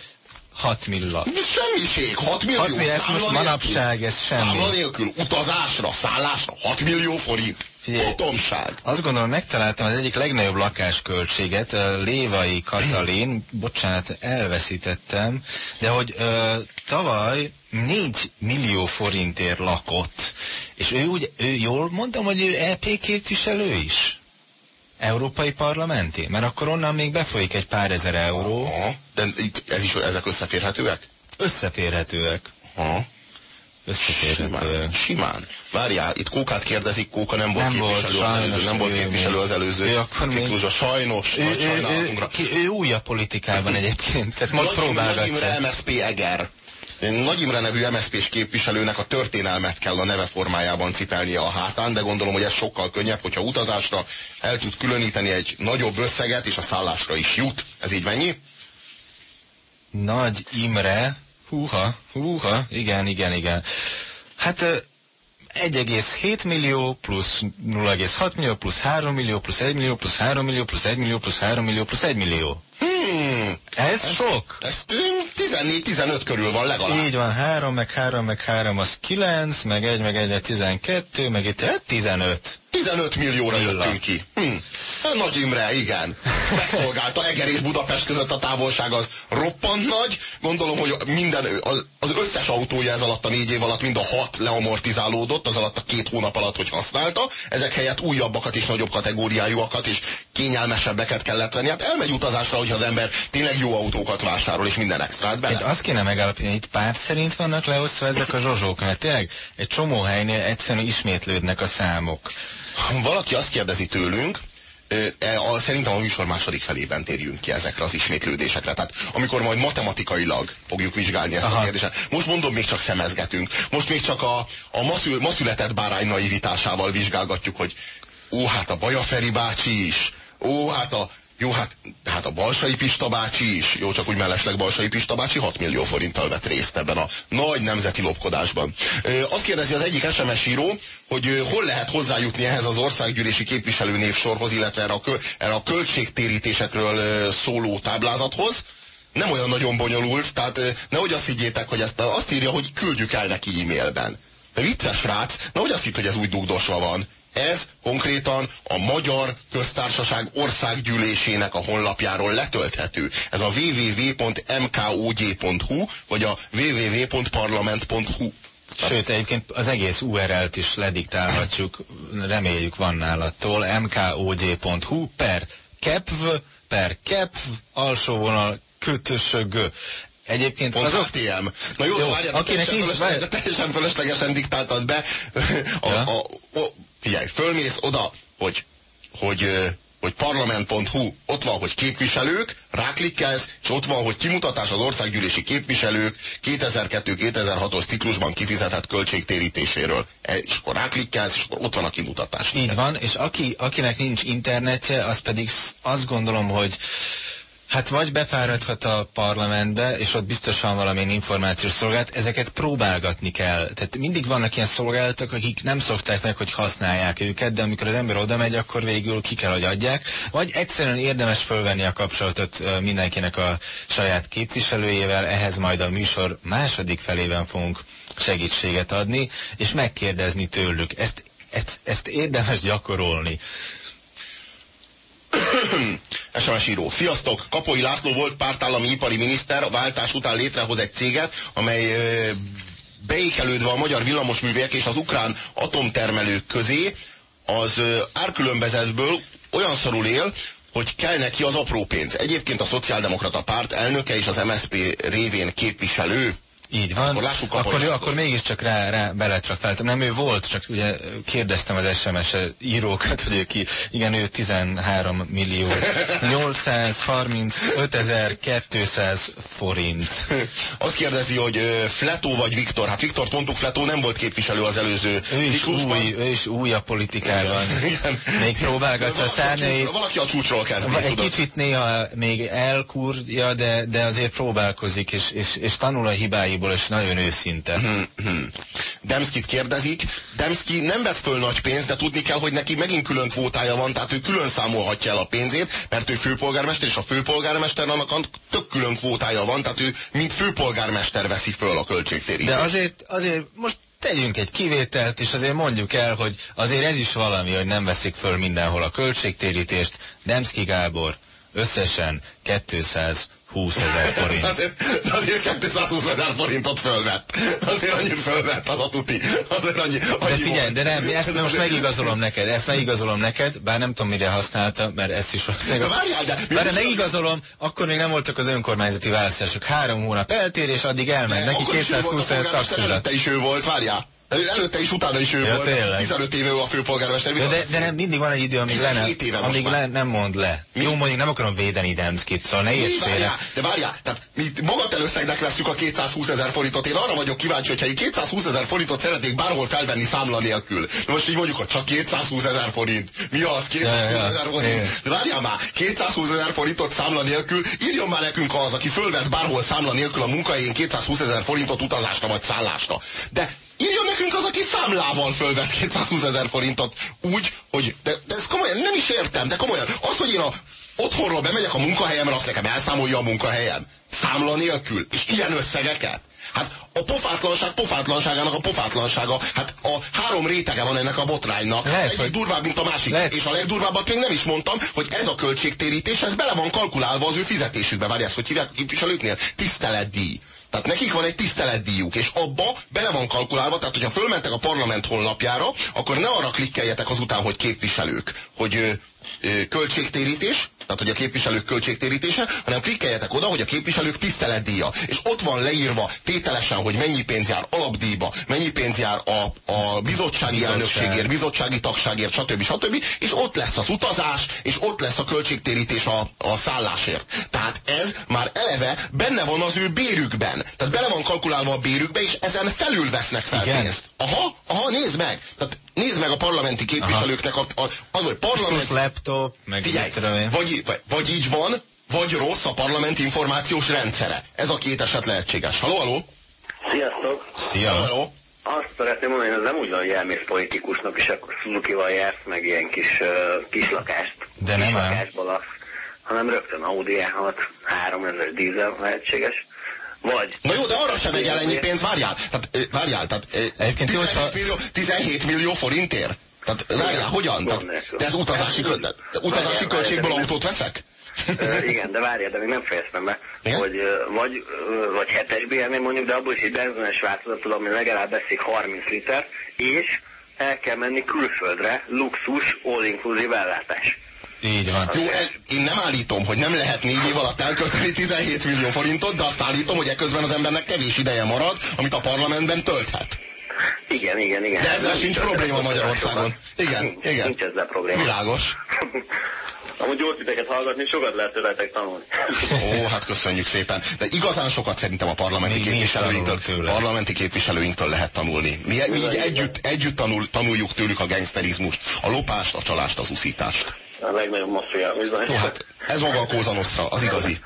6 milla. Semmiség, 6 millió. 6 millió, ez most manapság, ez semmi. Számla nélkül, utazásra, szállásra, 6 millió forint. Potomság. Azt gondolom, megtaláltam az egyik legnagyobb lakásköltséget, Lévai Katalin, bocsánat, elveszítettem, de hogy ö, tavaly 4 millió forintért lakott, és ő úgy, ő jól mondtam, hogy ő EP képviselő is? Európai parlamenti? Mert akkor onnan még befolyik egy pár ezer euró, Aha. De itt, ez is, ezek összeférhetőek? összeférhetőek. Aha. Összeférhetőek. Simán. Simán. Várjál, itt Kókát kérdezik, Kóka nem volt Nem volt, képviselő az sajnos, előző, nem volt ő képviselő az előző ő ciklusban. Sajnos, Ő, ő, ő, ki, ő új a politikában egyébként, tehát most Imre- Nagy próbálgatja. Imre MSP Eger. Nagy Imre nevű MSZP-s képviselőnek a történelmet kell a neve formájában cipelnie a hátán, de gondolom, hogy ez sokkal könnyebb, hogyha utazásra el tud különíteni egy nagyobb összeget, és a szállásra is jut. Ez így mennyi? Nagy Imre, húha, húha, igen, igen, igen. Hát ö, 1,7 millió plusz 0,6 millió plusz 3 millió plusz 1 millió plusz 3 millió plusz 1 millió plusz 3 millió plusz 1 millió. Hmm, Ez sok? ez 14-15 körül van legalább. Így van, 3, meg 3, meg 3 az 9, meg 1, meg 1, 12, meg itt hát 15. 15 millióra Milla. jöttünk ki. Hm. Nagy Imre, igen. Megszolgálta Eger és Budapest között a távolság az roppant nagy. Gondolom, hogy minden, az- az összes autója ez alatt a négy év alatt mind a hat leamortizálódott, az alatt a két hónap alatt, hogy használta. Ezek helyett újabbakat és nagyobb kategóriájúakat és kényelmesebbeket kellett venni. Hát elmegy utazásra, hogyha az ember tényleg jó autókat vásárol, és minden extrát bele. Itt azt kéne megállapítani, itt párt szerint vannak leosztva ezek a zsozsók, mert tényleg egy csomó helynél egyszerűen ismétlődnek a számok. Valaki azt kérdezi tőlünk, e, a, szerintem a műsor második felében térjünk ki ezekre az ismétlődésekre. Tehát amikor majd matematikailag fogjuk vizsgálni ezt Aha. a kérdést. Most mondom, még csak szemezgetünk. Most még csak a, a ma, szül, ma született bárány naivitásával vizsgálgatjuk, hogy ó, hát a Bajaferi bácsi is, ó, hát a jó, hát, hát a Balsai Pista bácsi is, jó, csak úgy mellesleg Balsai Pista bácsi 6 millió forinttal vett részt ebben a nagy nemzeti lopkodásban. Azt kérdezi az egyik SMS író, hogy hol lehet hozzájutni ehhez az országgyűlési képviselő névsorhoz, illetve erre a, erre a költségtérítésekről szóló táblázathoz. Nem olyan nagyon bonyolult, tehát nehogy azt higgyétek, hogy ezt azt írja, hogy küldjük el neki e-mailben. De vicces rác, nehogy azt hitt, hogy ez úgy dugdosva van. Ez konkrétan a Magyar Köztársaság Országgyűlésének a honlapjáról letölthető. Ez a www.mkog.hu vagy a www.parlament.hu. Sőt, egyébként az egész URL-t is lediktálhatjuk, reméljük van nálattól, mkog.hu per kepv per kepv alsó vonal kötösög. Egyébként Pont azok, HTM. Na jó, Jó, várjál, akinek teljesen, nincs- fölöslegesen, de teljesen fölöslegesen diktáltad be. A, Ja. a, a, figyelj, fölmész oda, hogy, hogy, hogy parlament.hu, ott van, hogy képviselők, ráklikkelsz, és ott van, hogy kimutatás az országgyűlési képviselők 2002-2006-os ciklusban kifizetett költségtérítéséről. E, És akkor ráklikkelsz, és akkor ott van a kimutatás. így van, és aki, akinek nincs internetje, az pedig azt gondolom, hogy Hát vagy befáradhat a parlamentbe, és ott biztosan valamilyen információs szolgálat, ezeket próbálgatni kell. Tehát mindig vannak ilyen szolgálatok, akik nem szokták meg, hogy használják őket, de amikor az ember oda megy, akkor végül ki kell, hogy adják. Vagy egyszerűen érdemes fölvenni a kapcsolatot mindenkinek a saját képviselőjével, ehhez majd a műsor második felében fogunk segítséget adni, és megkérdezni tőlük. Ezt, ezt, ezt érdemes gyakorolni. SMS író. Sziasztok! Kapoly László volt pártállami ipari miniszter, a váltás után létrehoz egy céget, amely beékelődve a magyar villamosművek és az ukrán atomtermelők közé az ö, árkülönbezetből olyan szarul él, hogy kell neki az apró pénz. Egyébként a Szociáldemokrata Párt elnöke és az MSZP révén képviselő. Így van. Akkor lássuk a akkor, Lászlót. akkor mégiscsak rá, rá beletrafáltam. Nem ő volt, csak ugye kérdeztem az SMS írókat, hogy ő ki, igen, ő 13 millió 835 ezer 200 forint. Azt kérdezi, hogy Fletó vagy Viktor. Hát Viktor mondtuk, Fletó nem volt képviselő az előző Ő is ciklusban. új, ő is új a politikában. Igen. Még próbálgatja a Valaki a szárnyait. csúcsról- Valaki a csúcsról kezdi, Egy tudod. kicsit néha még elkurja, de, de azért próbálkozik, és, és, és tanul a hibáiból, és nagyon őszinte. Hmm. Demszkit kérdezik. Demszki nem vett föl nagy pénzt, de tudni kell, hogy neki megint külön kvótája van, tehát ő külön számolhatja el a pénzét, mert ő főpolgármester, és a főpolgármester annak tök külön kvótája van, tehát ő mint főpolgármester veszi föl a költségtérítést. De azért, azért most tegyünk egy kivételt, és azért mondjuk el, hogy azért ez is valami, hogy nem veszik föl mindenhol a költségtérítést. Demszki Gábor összesen 220 ezer forint. Azért, azért 220 ezer forintot fölvett. Azért annyit fölvett az a tuti. Azért annyi, De annyi figyelj, volt. de nem, ezt Ez most megigazolom neked, ezt megigazolom neked, bár nem tudom mire használta, mert ezt is valószínűleg... De várjál, de Bár megigazolom, akkor még nem voltak az önkormányzati választások. Három hónap eltér, és addig elment neki Akkor is ő volt a 220 ezer taxira. Előtte is ő volt, várjál. Előtte is, utána is ő Ja, volt. tényleg? 15 éve ő a főpolgármester. Ja, de, de nem, mindig van egy idő, amíg, le nem, 17 éve most amíg le, nem mond le. Mi? Jó, mondjuk nem akarom védeni Demszkit, szóval ne érts félre. De várjál, tehát mi magatelőszegnek veszük a 220 ezer forintot. Én arra vagyok kíváncsi, hogyha én 220 ezer forintot szeretnék bárhol felvenni számla nélkül. Na most így mondjuk, hogy csak 220 ezer forint. Mi az? 220 Ja, ja. ezer forint. Igen. De várjál már, 220 ezer forintot számla nélkül, írjon már nekünk az, aki fölvett bárhol számla nélkül a munkahelyén 220 ezer forintot utazásra vagy szállásra. De írjon nekünk az, aki számlával fölvett 220 ezer forintot úgy, hogy, de, de ez komolyan, nem is értem, de komolyan, az, hogy én a otthonról bemegyek a munkahelyemre, azt nekem elszámolja a munkahelyem. Számla nélkül. És ilyen összegeket. Hát a pofátlanság pofátlanságának a pofátlansága. Hát a három rétege van ennek a botránynak. Lehet, Egyik hogy- durvább, mint a másik. Lehet. És a legdurvábbat még nem is mondtam, hogy ez a költségtérítés, ez bele van kalkulálva az ő fizetésükbe. Várj, ezt hogy hívják képviselőknél? Tiszteletdíj. Tehát nekik van egy tiszteletdíjuk, és abba bele van kalkulálva, tehát hogyha fölmentek a parlament honlapjára, akkor ne arra klikkeljetek azután, hogy képviselők, hogy ö, ö, költségtérítés, tehát hogy a képviselők költségtérítése, hanem klikkeljetek oda, hogy a képviselők tiszteletdíja. És ott van leírva tételesen, hogy mennyi pénz jár alapdíjba, mennyi pénz jár a, a bizottsági Bizottság. elnökségért, bizottsági tagságért, stb. stb. És ott lesz az utazás, és ott lesz a költségtérítés a, a szállásért. Tehát ez már eleve benne van az ő bérükben. Tehát bele van kalkulálva a bérükbe, és ezen felül vesznek fel Igen? pénzt. Aha, aha, nézd meg! Tehát nézd meg a parlamenti képviselőknek a, a, az, hogy parlament... Laptop, meg Figyelj, vagy, vagy, vagy így van, vagy rossz a parlament információs rendszere. Ez a két eset lehetséges. Haló, haló? Sziasztok! Szia! Haló? Azt szeretném mondani, hogy ez nem úgy van, hogy elmész politikusnak, és akkor Suzuki-val jársz, meg ilyen kis, uh, kis lakást. De nem lakásba laksz, hanem rögtön Audi E6, 3000 dízel lehetséges. Vagy... Na jó, de arra sem megy el ennyi pénz, várjál. Tehát, várjál, tehát ö, Egyébként jó, 17, hogyha- millió, 17 millió forintért? Tehát várjál, hogyan? Tehát, de ez utazási, kö, de utazási Várjál, költségből várjál, autót veszek? Ö, igen, de várjál, de még nem fejeztem be, Igen? hogy ö, vagy, ö, vagy 7-es BMW mondjuk, de abból is egy benzines változatot, ami legalább veszik 30 liter, és el kell menni külföldre, luxus, all-inclusive ellátás. Így van. Jó, én nem állítom, hogy nem lehet négy év alatt elkölteni 17 millió forintot, de azt állítom, hogy eközben az embernek kevés ideje marad, amit a parlamentben tölthet. Igen, igen, igen. De ezzel sincs probléma Magyarországon. Igen, nincs, igen. Nincs ezzel probléma. Világos. Amúgy jó titeket hallgatni, sokat lehet tőletek tanulni. Ó, hát köszönjük szépen. De igazán sokat szerintem a parlamenti Mi- mi is képviselőinktől, tőle. parlamenti képviselőinktől lehet tanulni. Mi, mi így együtt, együtt tanul, tanuljuk tőlük a gangsterizmust, a lopást, a csalást, az uszítást. A legnagyobb maffia, bizony. Jó, hát ez maga a Kóza Nostra, az igazi.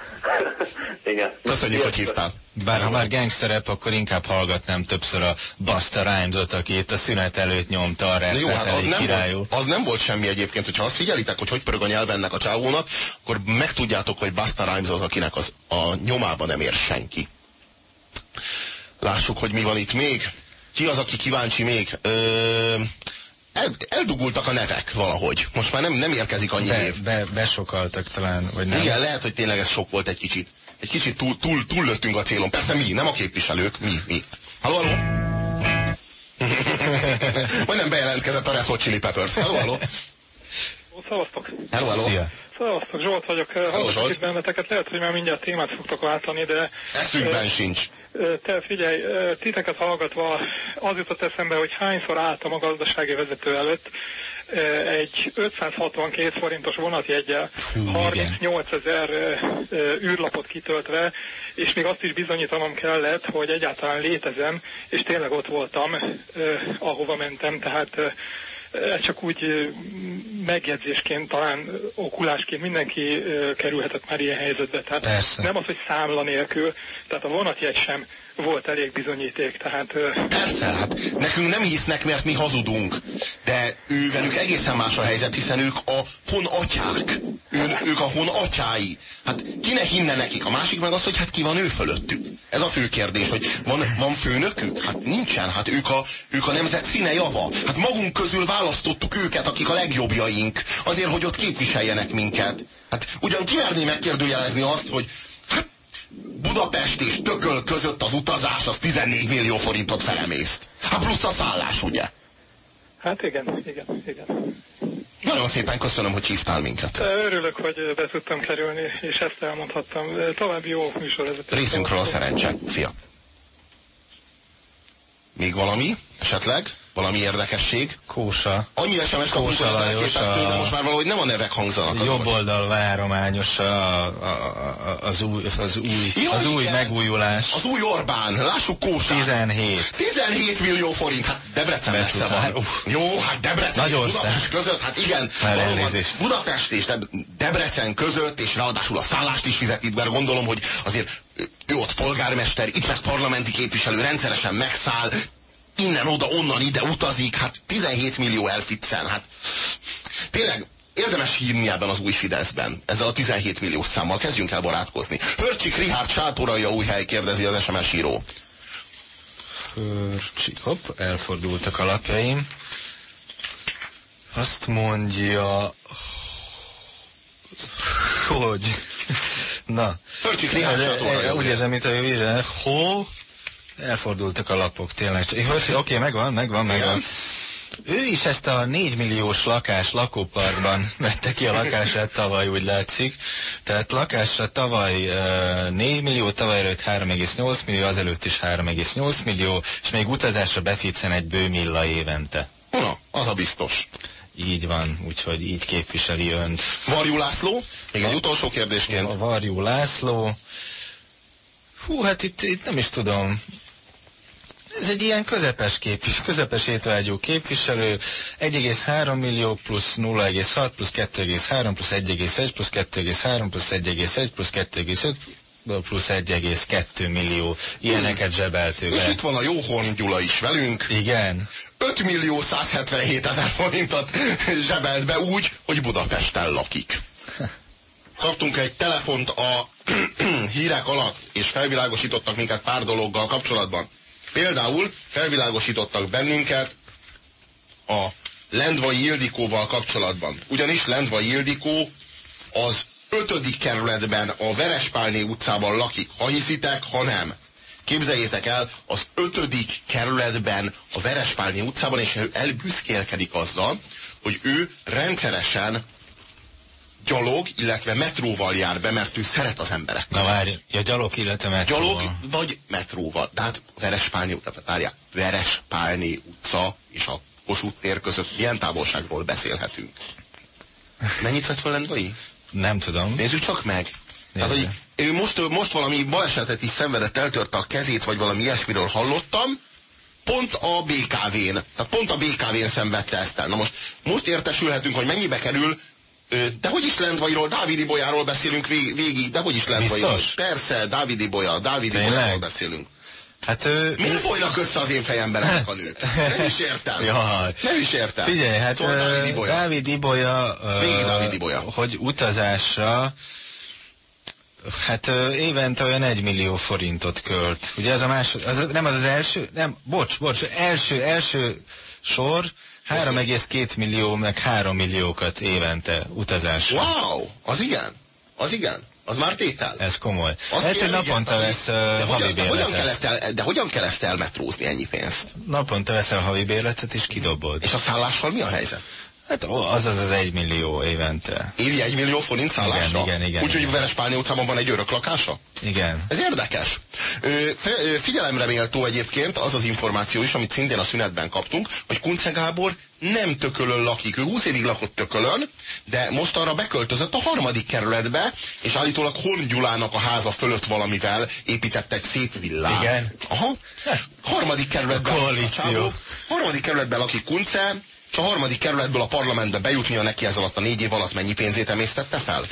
Igen. Köszönjük, hogy hívtál. Bár ha már gangsterep, akkor inkább hallgatnám többször a Basta Rhymes-ot, aki itt a szünet előtt nyomta a De jó, hát az nem, királyú. volt, az nem volt semmi egyébként, hogyha azt figyelitek, hogy hogy pörög a nyelv ennek a csávónak, akkor megtudjátok, hogy Basta Rhymes az, akinek az, a nyomába nem ér senki. Lássuk, hogy mi van itt még. Ki az, aki kíváncsi még? Ö, el, eldugultak a nevek valahogy. Most már nem, nem érkezik annyi Be, név. be, besokaltak talán, vagy nem. Igen, lehet, hogy tényleg ez sok volt egy kicsit. Egy kicsit túl, túl, túl lőttünk a célon. Persze mi, nem a képviselők, mi, mi. Halló, halló? Majdnem bejelentkezett a Red Hot Chili Peppers. Halló, halló? Szavaztok! Halló, halló? Szia. Szevasztok, Zsolt vagyok. Hallgatok itt benneteket. Lehet, hogy már mindjárt témát fogtok váltani, de Eszünkben sincs. ö, te figyelj, titeket hallgatva az jutott eszembe, hogy hányszor álltam a gazdasági vezető előtt egy 562 forintos vonatjeggyel, Fú, 38 ezer űrlapot kitöltve, és még azt is bizonyítanom kellett, hogy egyáltalán létezem, és tényleg ott voltam, ahova mentem, tehát csak úgy megjegyzésként, talán okulásként mindenki kerülhetett már ilyen helyzetbe. Tehát Persze. nem az, hogy számla nélkül, tehát a vonatjegy sem volt elég bizonyíték, tehát Persze, hát nekünk nem hisznek, mert mi hazudunk. De ő velük egészen más a helyzet, hiszen ők a hon atyák. Ő, ők a hon atyái. Hát kinek hinne nekik? A másik meg az, hogy hát ki van ő fölöttük. Ez a fő kérdés, hogy van, van főnökük? Hát nincsen, hát ők a, ők a nemzet színe java. Hát magunk közül választottuk őket, akik a legjobbjaink, azért, hogy ott képviseljenek minket. Hát ugyan kimerné megkérdőjelezni azt, hogy Budapest és Tököl között az utazás az 14 millió forintot felemészt. Hát plusz a szállás, ugye? hát igen, igen, igen. Nagyon szépen köszönöm, hogy hívtál minket. Örülök, hogy be tudtam kerülni, és ezt elmondhattam. További jó műsorvezető. Részünkről a szerencse. Szia! Még valami? Esetleg? Valami érdekesség? Kósa. Annyi SMS kapunk, hogy Kósa Lajos, elképesztő, de a- most már valahogy nem a nevek hangzanak. Jobb oldal várományos a, a, a, az új, az új, Ja, az új megújulás. Az új Orbán, lássuk Kósát. 17. 17 millió forint, hát Debrecen messze van. Jó, hát Debrecen és Nagy Budapest között, hát igen. Budapest és Deb- Debrecen között, és ráadásul a szállást is fizet mert gondolom, hogy azért ő ott polgármester, itt meg parlamenti képviselő, rendszeresen megszáll, innen, oda, onnan, ide utazik, hát 17 millió elficen, hát tényleg érdemes hívni ebben az új Fideszben, ezzel a 17 milliós számmal kezdjünk el barátkozni. Hörcsik Rihárd sátorai a új hely, kérdezi az SMS író. Hörcsi, hopp, elfordultak a lapjaim. Azt mondja, hogy... Na. Hörcsik Rihárd ez- Úgy érzem, mint a vízre. Ho? Elfordultak a lapok, tényleg. Oké, megvan, megvan, megvan. Ő is ezt a 4 milliós lakás lakóparkban vette ki a lakását tavaly, úgy látszik. Tehát lakásra tavaly uh, 4 millió, tavaly előtt 3,8 millió, azelőtt is 3,8 millió, és még utazásra beficen egy bőmilla évente. Na, az a biztos. Így van, úgyhogy így képviseli önt. Varjú László, még egy utolsó kérdésként. A Varjú László. Hú, hát itt, itt nem is tudom. Ez egy ilyen közepes képvis, közepes étvágyú képviselő, 1,3 millió plusz 0,6 plusz 2,3 plusz 1,1 plusz 2,3 plusz 1,1 plusz 2,5 plusz 1,2 millió. Ilyeneket zsebelt ő És itt van a jó Horn Gyula is velünk. Igen. 5 millió 177 ezer forintot zsebelt be úgy, hogy Budapesten lakik. Kaptunk egy telefont a hírek alatt, és felvilágosítottak minket pár dologgal kapcsolatban. Például felvilágosítottak bennünket a Lendvai Ildikóval kapcsolatban. Ugyanis Lendvai Ildikó az ötödik kerületben, a Verespálné utcában lakik. Ha hiszitek, ha nem. Képzeljétek el, az ötödik kerületben, a Verespálné utcában, és ő elbüszkélkedik azzal, hogy ő rendszeresen gyalog, illetve metróval jár be, mert ő szeret az emberek Na várj, ja gyalog, illetve metróval. Gyalog vagy metróval. Tehát Verespálné utca, várjál, Verespálné utca és a Kossuth tér között milyen távolságról beszélhetünk? Mennyit vett fel Lendvai? Nem tudom. Nézzük csak meg. Tehát, hogy ő most, most valami balesetet is szenvedett, eltörte a kezét, vagy valami ilyesmiről hallottam, pont a BKV-n. Tehát pont a BKV-n szenvedte ezt el. Na most, most értesülhetünk, hogy mennyibe kerül, de hogy is Lendvairól, Dávidi Bolyáról beszélünk vég, végig, de hogy is Lendvairól. Biztos? Persze, Dávidi Bolya, Dávidi Tényleg? Bolyáról beszélünk. Hát ő... Miért folynak össze az én fejemben ezek a nők? Nem is értem. Jaj. Nem is értem. Figyelj, hát Szóval ö, Dávid Ibolya. Dávid Ibolya, ö, Dávid Ibolya. hogy utazásra hát ö, évente olyan egy millió forintot költ. Ugye ez a másod, az, nem az az első, nem, bocs, bocs, első, első sor 3,2 millió, meg 3 milliókat évente utazásra. Wow, az igen. Az igen. Az már tétel. Ez komoly. Azt Lehet, hogy naponta vesz ö, de, havi hogyan, de, hogyan kell ezt el, de hogyan kell ezt elmetrózni ennyi pénzt? Naponta veszel havi bérletet és kidobod. És a szállással mi a helyzet? Hát az az az egy millió évente. Évi egy millió forint szállásra? Igen, igen, igen, Úgyhogy. Verespálni utcában van egy örök lakása? Igen. Ez érdekes. Figyelemre méltó egyébként az az információ is, amit szintén a szünetben kaptunk, hogy Kunce Gábor nem tökölön lakik. Ő 20 évig lakott tökölön, de most arra beköltözött a harmadik kerületbe, és állítólag Horn Gyulának a háza fölött valamivel épített egy szép villát. Igen? Aha. Harmadik kerületben. A koalíció. a. Harmadik kerületben lakik Kunce, és a harmadik kerületből a parlamentbe bejutnia neki ez alatt a négy év alatt mennyi pénzét emésztette fel?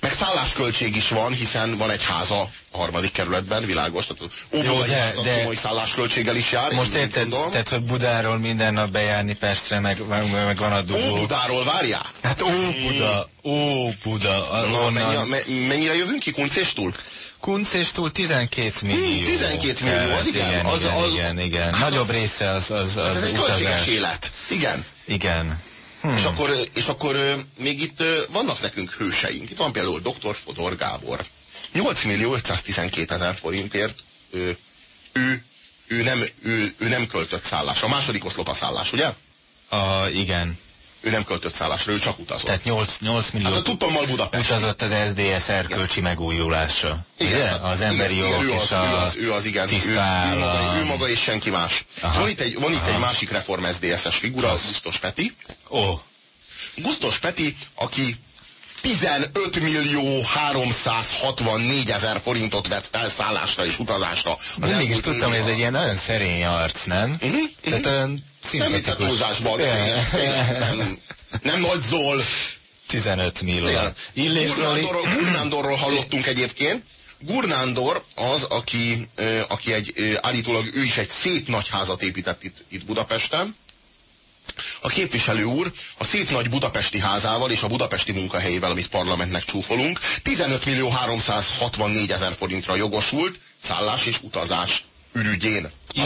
Meg szállásköltség is van, hiszen van egy háza a harmadik kerületben, világos. Tehát Óbudai de- ház az de- komoly szállásköltséggel is jár. Most érted, tehát, hogy Budáról minden nap bejárni Pestre, meg, meg, meg van a dugó. Óbudáról várjál? Hát ó Buda, ó Buda, a- Na, onnan. me, mennyire jövünk ki Kuncéstól? Kunc és túl 12 millió. Hmm, 12 millió, az igen, igen, az- igen, az- igen, igen. hát Nagyobb az- része az, az, Hát az ez egy költséges élet. Igen. Igen. És akkor, és akkor még itt vannak nekünk hőseink. Itt van például dr. Fodor Gábor. 8 millió 512 ezer forintért ö, ő, ő, nem, ő, ő nem költött szállásra. A második oszlop a szállás, ugye? A, igen. Ő nem költött szállásra, ő csak utazott. Tehát 8, 8 millió Hát a tudtommal Budapest. utazott az SDS erkölcsi megújulásra. Ugye? Az emberi igen, jogok igen, ő és az, a ő az, ő az, igen, ő, ő, ő, maga, ő maga és senki más. És van itt egy, van itt egy másik reform SZDSZ-es figura, Gusztos Peti. Ó, Gusztos Peti, aki 15 millió 364 ezer forintot vett felszállásra és utazásra. Az mindig is elmúlt tudtam, hogy ez egy ilyen nagyon szerény arc, nem? Mhm, Tehát mhm. olyan Nem viccet szimpatikus. de tényleg nem, nem nagy zol. 15 millió. Gurnándorról, hallottunk egyébként. Gurnándor az, aki, aki egy, állítólag ő is egy szép nagy házat épített itt, itt Budapesten. A képviselő úr a szép nagy budapesti házával és a budapesti munkahelyével, amit parlamentnek csúfolunk, 15 millió 364 ezer forintra jogosult szállás és utazás ürügyén. Jó,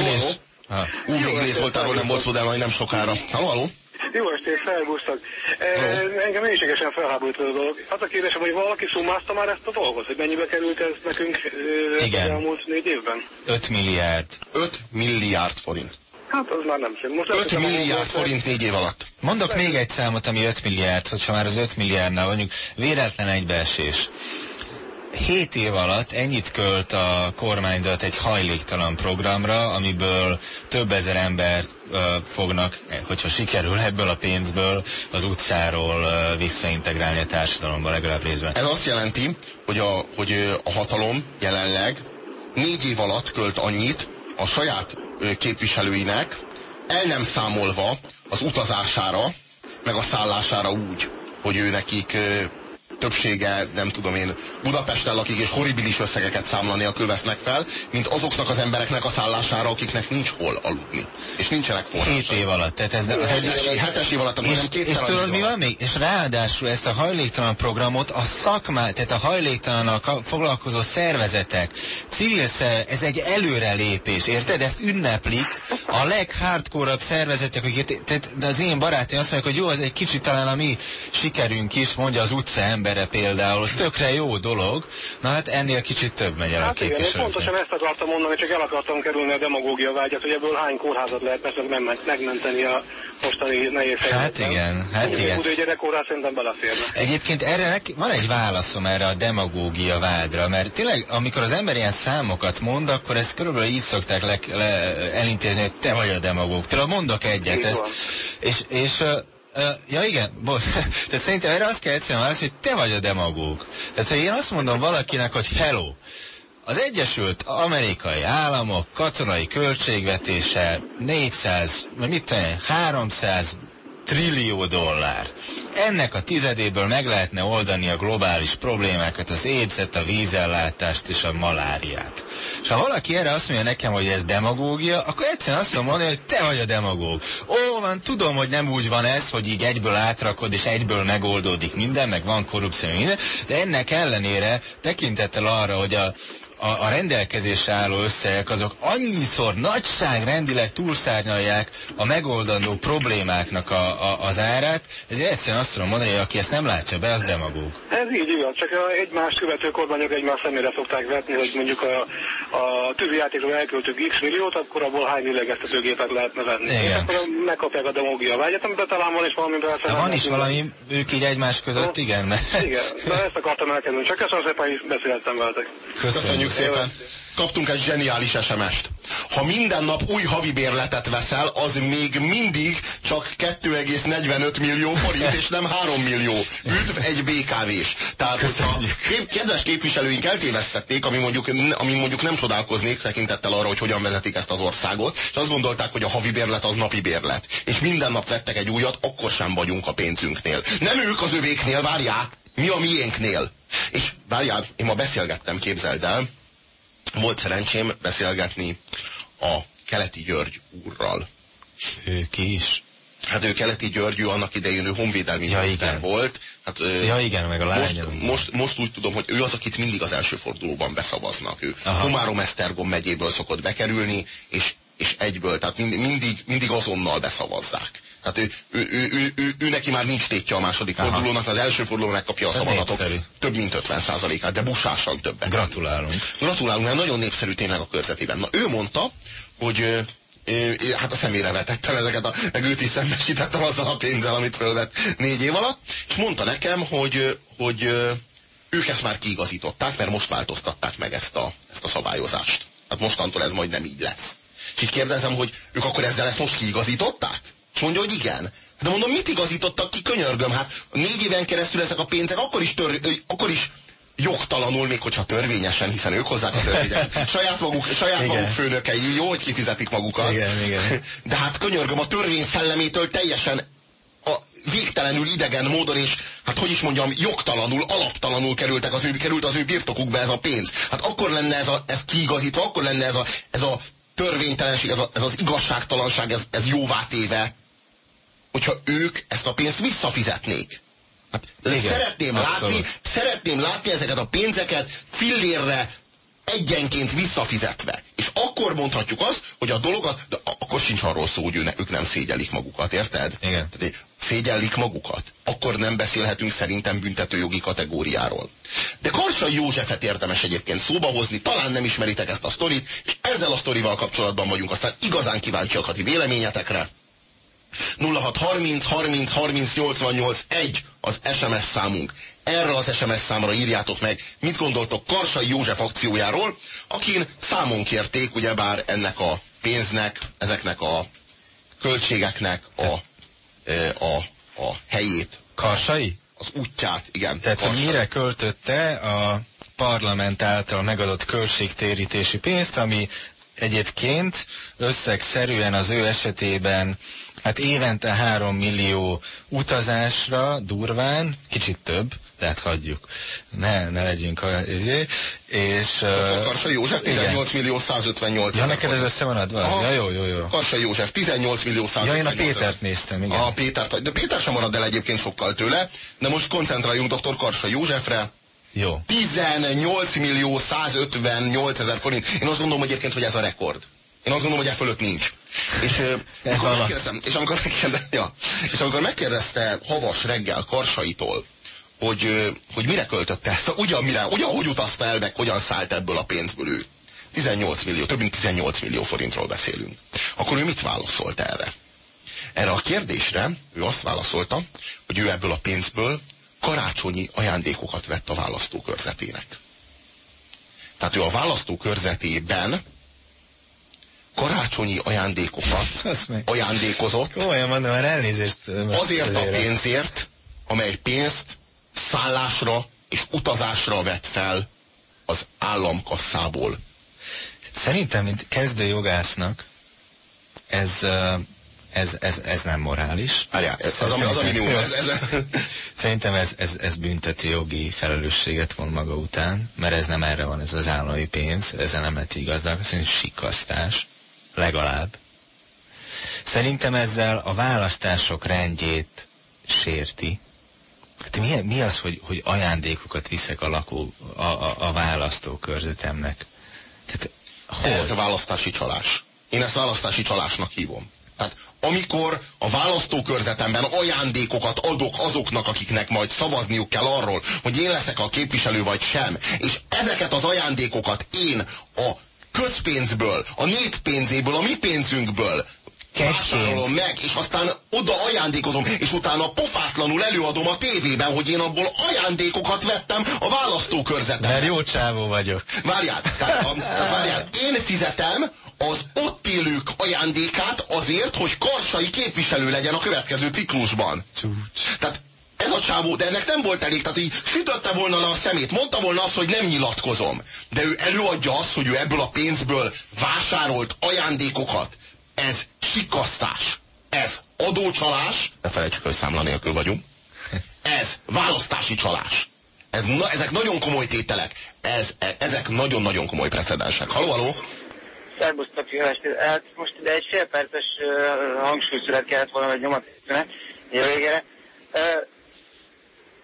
Gléz Zoltánról nem volt szó, de majd nem sokára. Halló, halló? Jó estét, szervusztok. E, engem mélységesen felháborító a dolog. Az a kérdésem, hogy valaki szumázta már ezt a dolgot, hogy mennyibe került ez nekünk e, Igen. az elmúlt négy évben? 5 milliárd. 5 milliárd forint. Hát az már nem szép. Most 5 leszem a milliárd forint négy év alatt. Mondok még egy számot, ami 5 milliárd, hogyha már az 5 milliárdnál vagyunk, véletlen egybeesés. 7 év alatt ennyit költ a kormányzat egy hajléktalan programra, amiből több ezer embert ö, fognak, hogyha sikerül ebből a pénzből, az utcáról ö, visszaintegrálni a társadalomba legalább részben. Ez azt jelenti, hogy a, hogy a hatalom jelenleg négy év alatt költ annyit a saját képviselőinek, el nem számolva az utazására, meg a szállására úgy, hogy ő nekik többsége, nem tudom én, Budapesten lakik, és horribilis összegeket számlani a vesznek fel, mint azoknak az embereknek a szállására, akiknek nincs hol aludni. És nincsenek 7 forrásai. év alatt. Tehát ez az egy, Hetes, hetes év alatt, És, és tudod, mi van. még? És ráadásul ezt a hajléktalan programot a szakmá, tehát a hajléktalannal foglalkozó szervezetek, civil szer, ez egy előrelépés, érted? Ezt ünneplik a leghardcore szervezetek, akik, tehát de az én barátaim azt mondják, hogy jó, ez egy kicsit talán a mi sikerünk is, mondja az utca embere például, tökre jó dolog, na hát ennél kicsit több megy el a Hát én képviselőknek. pontosan ezt akartam mondani, csak el akartam kerülni a demagógia vágyat, hogy ebből hány kórházat lehet persze meg- megmenteni a mostani nehéz Hát helyzetben. igen, hát Úgy, igen. Úgy, hogy gyerekkórház szerintem beleférne. Egyébként erre neki, van egy válaszom erre a demagógia vádra, mert tényleg, amikor az ember ilyen számokat mond, akkor ezt körülbelül így szokták le, le, elintézni, hogy te vagy a demagóg. Például mondok egyet, Így ez, van. és, és ja igen, bocs, tehát szerintem erre azt kell egyszerűen válaszolni, hogy te vagy a demagóg. Tehát, hogy én azt mondom valakinek, hogy hello, az Egyesült Amerikai Államok katonai költségvetése 400, vagy mit én, 300 trillió dollár. Ennek a tizedéből meg lehetne oldani a globális problémákat, az édzet, a vízellátást és a maláriát. És ha valaki erre azt mondja nekem, hogy ez demagógia, akkor egyszerűen azt mondom hogy te vagy a demagóg. Ó, van, tudom, hogy nem úgy van ez, hogy így egyből átrakod, és egyből megoldódik minden, meg van korrupció, minden, de ennek ellenére tekintettel arra, hogy a, a, a rendelkezésre álló összegek azok annyiszor nagyságrendileg túlszárnyalják a megoldandó problémáknak a, a, az árát, ezért egyszerűen azt tudom mondani, hogy aki ezt nem látja be, az demagóg. Ez így igaz, csak egymást követő kormányok egymás szemére szokták vetni, hogy mondjuk a, a tűzijátékról elköltük x milliót, akkor abból hány lélegeztetőgépet lehetne venni. Igen. És akkor megkapják a demógia vágyat, amiben talán van is valami De van is valami, ők így egymás között, igen, mert... Igen, de ezt akartam elkezdeni. Csak köszönöm szépen, hogy beszéltem veletek. Köszönjük szépen. Kaptunk egy zseniális SMS-t. Ha minden nap új havi bérletet veszel, az még mindig csak 2,45 millió forint, és nem 3 millió. Üdv egy BKV-s. Tehát, hogyha kép, kedves képviselőink eltévesztették, ami mondjuk, ami mondjuk nem csodálkoznék tekintettel arra, hogy hogyan vezetik ezt az országot, és azt gondolták, hogy a havi bérlet az napi bérlet. És minden nap vettek egy újat, akkor sem vagyunk a pénzünknél. Nem ők az övéknél, várjál, mi a miénknél. És várjál, én ma beszélgettem, képzeld el, volt szerencsém beszélgetni a Keleti György úrral. Ő ki is. Hát ő Keleti György, ő annak idején ő honvédelmi Ja, miniszter igen. volt. Hát, Ja, igen, meg a most, lánya. most, most úgy tudom, hogy ő az, akit mindig az első fordulóban beszavaznak. Ő. Komárom-Esztergom megyéből szokott bekerülni, és, és egyből, tehát mind, mindig, mindig azonnal beszavazzák. Tehát ő, ő, ő, ő, ő, ő, neki már nincs tétje a második Aha. fordulónak, az első fordulón megkapja a Hát szavazatok népszerű. több mint 50 át de busásan többet. Gratulálunk. Gratulálunk, mert nagyon népszerű tényleg a körzetében. Na, ő mondta, hogy hát a szemére vetettem ezeket, a, meg őt is szembesítettem azzal a pénzzel, amit fölvett négy év alatt, és mondta nekem, hogy, hogy ők ezt már kiigazították, mert most változtatták meg ezt a, ezt a szabályozást. Hát mostantól ez majd nem így lesz. És így kérdezem, hogy ők akkor ezzel ezt most kiigazították? És mondja, hogy igen. De mondom, mit igazítottak ki, könyörgöm? Hát négy éven keresztül ezek a pénzek akkor is, tör, akkor is jogtalanul, még hogyha törvényesen, hiszen ők hozzák a törvényeket. Saját maguk, saját Igen. maguk főnökei, jó, hogy kifizetik magukat. Igen, igen. De hát könyörgöm, a törvény szellemétől teljesen a végtelenül idegen módon, és hát hogy is mondjam, jogtalanul, alaptalanul kerültek az ő, került az ő birtokukba ez a pénz. Hát akkor lenne ez, a, ez kiigazítva, akkor lenne ez a, ez a törvénytelenség, ez, a, ez az igazságtalanság, ez, ez jóvá téve, hogyha ők ezt a pénzt visszafizetnék. Hát Igen, szeretném abszolút. látni, szeretném látni ezeket a pénzeket fillérre egyenként visszafizetve. És akkor mondhatjuk azt, hogy a dologat, de akkor sincs arról szó, hogy ők nem szégyelik magukat, érted? Igen. Tehát, szégyellik magukat. Akkor nem beszélhetünk szerintem büntetőjogi kategóriáról. De Karsai Józsefet érdemes egyébként szóba hozni, talán nem ismeritek ezt a sztorit, és ezzel a sztorival kapcsolatban vagyunk aztán igazán kíváncsiak a ti véleményetekre. 0630 30 30 88 1 az SMS számunk. Erre az SMS számra írjátok meg, mit gondoltok Karsai József akciójáról, akin számon kérték ugyebár ennek a pénznek, ezeknek a költségeknek a, a, a helyét, Karsai? az útját, igen. Tehát, hogy mire költötte a parlament által megadott költségtérítési pénzt, ami egyébként összegszerűen az ő esetében hát évente 3 millió utazásra durván, kicsit több, tehát hagyjuk, ne, ne legyünk a, izé, és... Dr. uh, Karsai József 18 millió 158 Ja, ezer neked ez forint. össze van adva? Aha. Ja, jó, jó, jó. Karsai József 18 millió Ja, 158 én a ezer. Pétert néztem, igen. A Pétert, de Péter sem marad el egyébként sokkal tőle, de most koncentráljunk dr. Karsai Józsefre. Jó. 18 millió 158 ezer forint. Én azt gondolom hogy egyébként, hogy ez a rekord. Én azt gondolom, hogy e fölött nincs. És, Ez amikor megkérdeztem, és, amikor megkérdezte, ja, és amikor megkérdezte Havas reggel Karsaitól, hogy, hogy mire költötte ezt, ugyan mire, ugyan hogy utazta el, meg hogyan szállt ebből a pénzből ő. 18 millió, több mint 18 millió forintról beszélünk. Akkor ő mit válaszolt erre? Erre a kérdésre ő azt válaszolta, hogy ő ebből a pénzből karácsonyi ajándékokat vett a választókörzetének. Tehát ő a választókörzetében karácsonyi ajándékokat ajándékozott Komolyan mondom, már elnézést. azért a pénzért, amely pénzt szállásra és utazásra vett fel az államkasszából. Szerintem, mint kezdő jogásznak, ez, ez, ez, ez nem morális. Várjál, ez az, az, az minimum. Ez, ez, Szerintem ez, ez, ez bünteti jogi felelősséget von maga után, mert ez nem erre van, ez az állami pénz, ezzel nem lett igaznak, szerintem sikasztás, legalább. Szerintem ezzel a választások rendjét sérti. Hát mi, mi az, hogy, hogy ajándékokat viszek a lakó, a, a, a választókörzetemnek? Tehát, hol? ez választási csalás. Én ezt választási csalásnak hívom. Tehát amikor a választókörzetemben ajándékokat adok azoknak, akiknek majd szavazniuk kell arról, hogy én leszek a képviselő vagy sem, és ezeket az ajándékokat én a közpénzből, a nép pénzéből, a mi pénzünkből vásárolom meg, és aztán oda ajándékozom, és utána pofátlanul előadom a tévében, hogy én abból ajándékokat vettem a választókörzetemben. Mert jó csávó vagyok. Várjál, tehát várjál, én fizetem az ott élők ajándékát azért, hogy karsai képviselő legyen a következő ciklusban. Csúcs. Tehát ez a csávó, de ennek nem volt elég, tehát így sütötte volna le a szemét, mondta volna azt, hogy nem nyilatkozom. De ő előadja azt, hogy ő ebből a pénzből vásárolt ajándékokat. Ez sikasztás. Ez adócsalás. Ne felejtsük, hogy számla nélkül vagyunk. Ez választási csalás. Ez, na, ezek nagyon komoly tételek. Ez, e, ezek nagyon-nagyon komoly precedensek. Haló, haló? Szerbusztok, jó. Hát most ide egy fél perces uh, hangsúlyszület kellett volna, vagy nyomat a végére. Uh,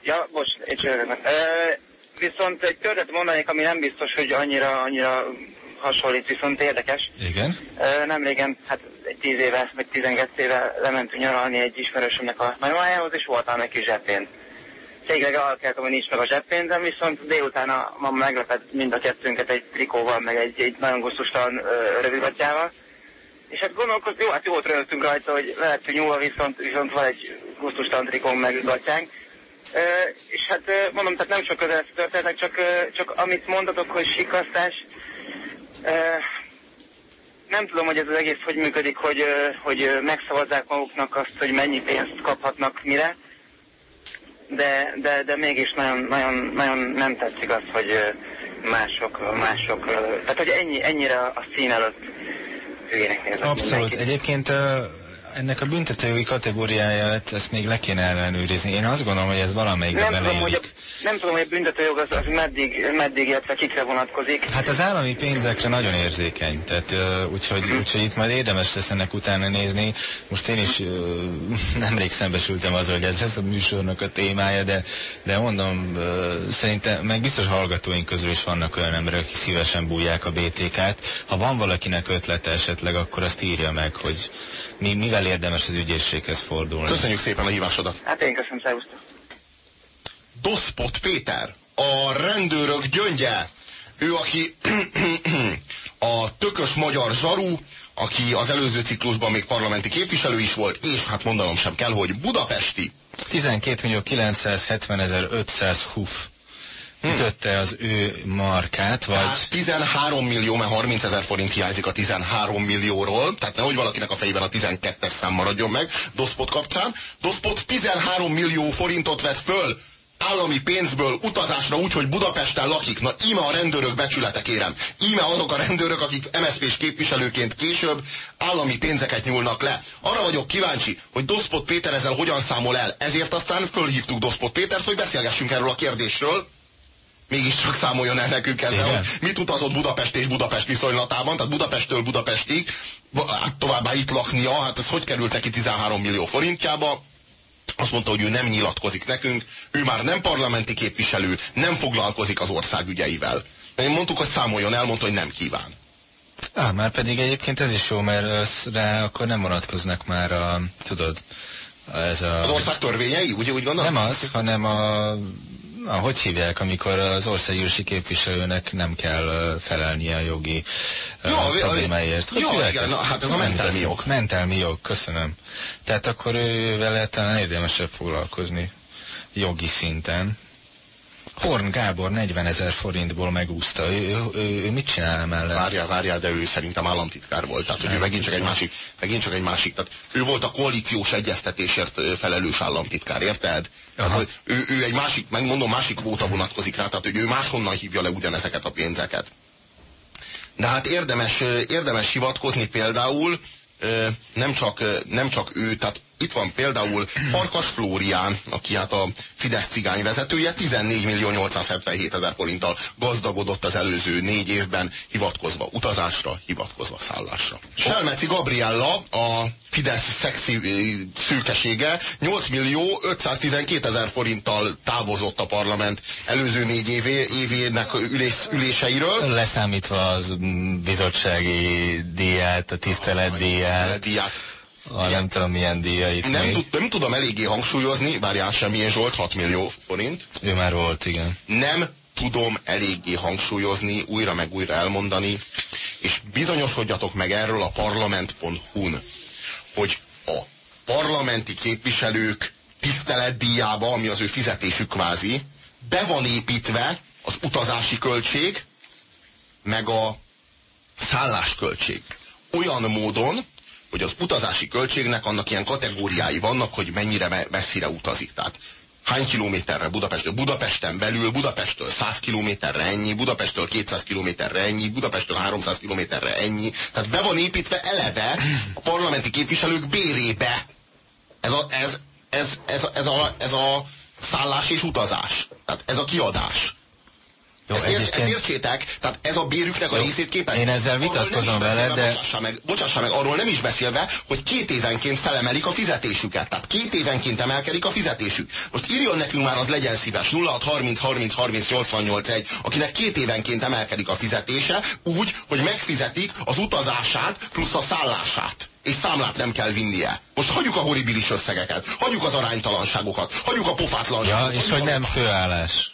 ja, most, én csörgök. Uh, viszont egy történet mondanék, ami nem biztos, hogy annyira, annyira hasonlít, viszont érdekes. Igen? Uh, nem régen, hát egy tíz éve, vagy tizenkettő éve lementünk nyaralni egy ismerősömnek a nagymamájához, és voltam neki zseppénz. Tényleg alkeltem, hogy nincs meg a zseppénzem, viszont délután a mama meglepett mind a kettőnket egy trikóval, meg egy, egy nagyon gusztustalan rövidgatjával. És hát gondolkoztunk, jó, hát jót rögtünk rajta, hogy lehet, hogy nyúlva viszont, viszont van egy gusztustalan trikón meg gatyánk. És hát mondom, tehát nem sok közel történetnek, csak, csak amit mondatok, hogy sikasztás, nem tudom, hogy ez az egész hogy működik, hogy, hogy megszavazzák maguknak azt, hogy mennyi pénzt kaphatnak mire, de, de, de mégis nagyon, nagyon, nagyon nem tetszik az, hogy mások, mások, tehát hogy ennyi, ennyire a szín előtt hülyének néznek Abszolút. mindenkit. Egyébként ennek a büntetőjogi kategóriáját ezt még le kéne ellenőrizni. Én azt gondolom, hogy ez valamelyikben Nem tudom, hogy a, beleillik. nem tudom, hogy a büntetőjog az, az meddig, meddig, illetve kikre vonatkozik. Hát az állami pénzekre nagyon érzékeny, tehát úgyhogy, úgyhogy itt majd érdemes lesz ennek utána nézni. Most én is nemrég szembesültem azzal, hogy ez, ez a műsornak a témája, de, de mondom, szerintem, meg biztos hallgatóink közül is vannak olyan emberek, akik szívesen bújják a BTK-t. Ha van valakinek ötlete esetleg, akkor azt írja meg, hogy mi, mivel érdemes az ügyészséghez fordulni. Köszönjük szépen a hívásodat. Hát én köszönöm, szervusztok. Doszpot Péter, a rendőrök gyöngye. Ő, aki a tökös magyar zsaru, aki az előző ciklusban még parlamenti képviselő is volt, és hát mondanom sem kell, hogy budapesti. 12 millió 970 ezer 500 huf ütötte az ő markát, vagy... Tehát 13 millió, mert 30 ezer forint hiányzik a 13 millióról, tehát nehogy valakinek a fejében a 12-es szám maradjon meg, Doszpot kapcsán. Doszpot 13 millió forintot vett föl állami pénzből utazásra úgy, hogy Budapesten lakik. Na íme a rendőrök becsülete, kérem. Íme azok a rendőrök, akik MSZP-s képviselőként később állami pénzeket nyúlnak le. Arra vagyok kíváncsi, hogy Doszpot Péter ezzel hogyan számol el. Ezért aztán fölhívtuk Doszpot Pétert, hogy beszélgessünk erről a kérdésről mégiscsak számoljon el nekünk ezzel, Igen. hogy mit utazott Budapest és Budapest viszonylatában, tehát Budapesttől Budapestig, hát továbbá itt laknia, hát ez hogy került neki 13 millió forintjába, azt mondta, hogy ő nem nyilatkozik nekünk, ő már nem parlamenti képviselő, nem foglalkozik az ország ügyeivel. Én mondtuk, hogy számoljon el, mondta, hogy nem kíván. Á, már pedig egyébként ez is jó, mert rá akkor nem vonatkoznak már a, tudod, ez a... Az ország törvényei, ugye úgy gondolod? Nem az, hanem a... Na, hogy hívják, amikor az országgyűlési képviselőnek nem kell felelnie a jogi Jó, a- problémáért. Hogy jó, igen, na, hát ez a mentelmi jog. Mentelmi jog, köszönöm. Tehát akkor ő vele talán érdemesebb foglalkozni jogi szinten. Horn Gábor 40 ezer forintból megúszta. Ő, ő, ő, ő mit csinál emellett? Várjál, várjál, de ő szerintem államtitkár volt. Tehát, hogy ő megint csak egy másik, megint csak egy másik. Tehát ő volt a koalíciós egyeztetésért felelős államtitkár, érted? Tehát, Aha. ő, ő egy másik, megmondom, másik kvóta vonatkozik rá, tehát hogy ő máshonnan hívja le ugyanezeket a pénzeket. De hát érdemes, érdemes hivatkozni például nem csak, nem csak ő, tehát itt van például Farkas Flórián, aki hát a Fidesz cigány vezetője, 14 millió 877 ezer forinttal gazdagodott az előző négy évben, hivatkozva utazásra, hivatkozva szállásra. Selmeci Gabriella, a Fidesz szexi szűkesége 8 millió 512 ezer forinttal távozott a parlament előző négy évé, évének ülés, üléseiről. Leszámítva az bizottsági díját, a tiszteletdíját. Díját. A nem tudom milyen díjait Nem, még. nem tudom eléggé hangsúlyozni, várjál semmilyen Zsolt, 6 millió forint. Ő már volt, igen. Nem tudom eléggé hangsúlyozni, újra meg újra elmondani, és bizonyosodjatok meg erről a parlament.hu-n, hogy a parlamenti képviselők tiszteletdíjába, ami az ő fizetésük kvázi, be van építve az utazási költség, meg a szállásköltség. Olyan módon, hogy az utazási költségnek annak ilyen kategóriái vannak, hogy mennyire me- messzire utazik. Tehát hány kilométerre Budapestről? Budapesten belül, Budapesttől 100 kilométerre ennyi, Budapesttől 200 kilométerre ennyi, Budapesttől 300 kilométerre ennyi. Tehát be van építve eleve a parlamenti képviselők bérébe. Ez a, ez, ez, ez, ez, a, ez a szállás és utazás. Tehát ez a kiadás. Jó, ezt, ért, ezt egyébként- értsétek? Tehát ez a bérüknek a Jó, részét képez. én ezzel vitatkozom vele, de- Bocsássa meg, bocsássa meg, arról nem is beszélve, hogy két évenként felemelik a fizetésüket. Tehát két évenként emelkedik a fizetésük. Most írjon nekünk már, az legyen szíves. 06 30 30 30 88 1, akinek két évenként emelkedik a fizetése, úgy, hogy megfizetik az utazását plusz a szállását. És számlát nem kell vinnie. Most hagyjuk a horribilis összegeket, hagyjuk az aránytalanságokat, hagyjuk a Ja, pofátlanságot. és hogy nem főállás.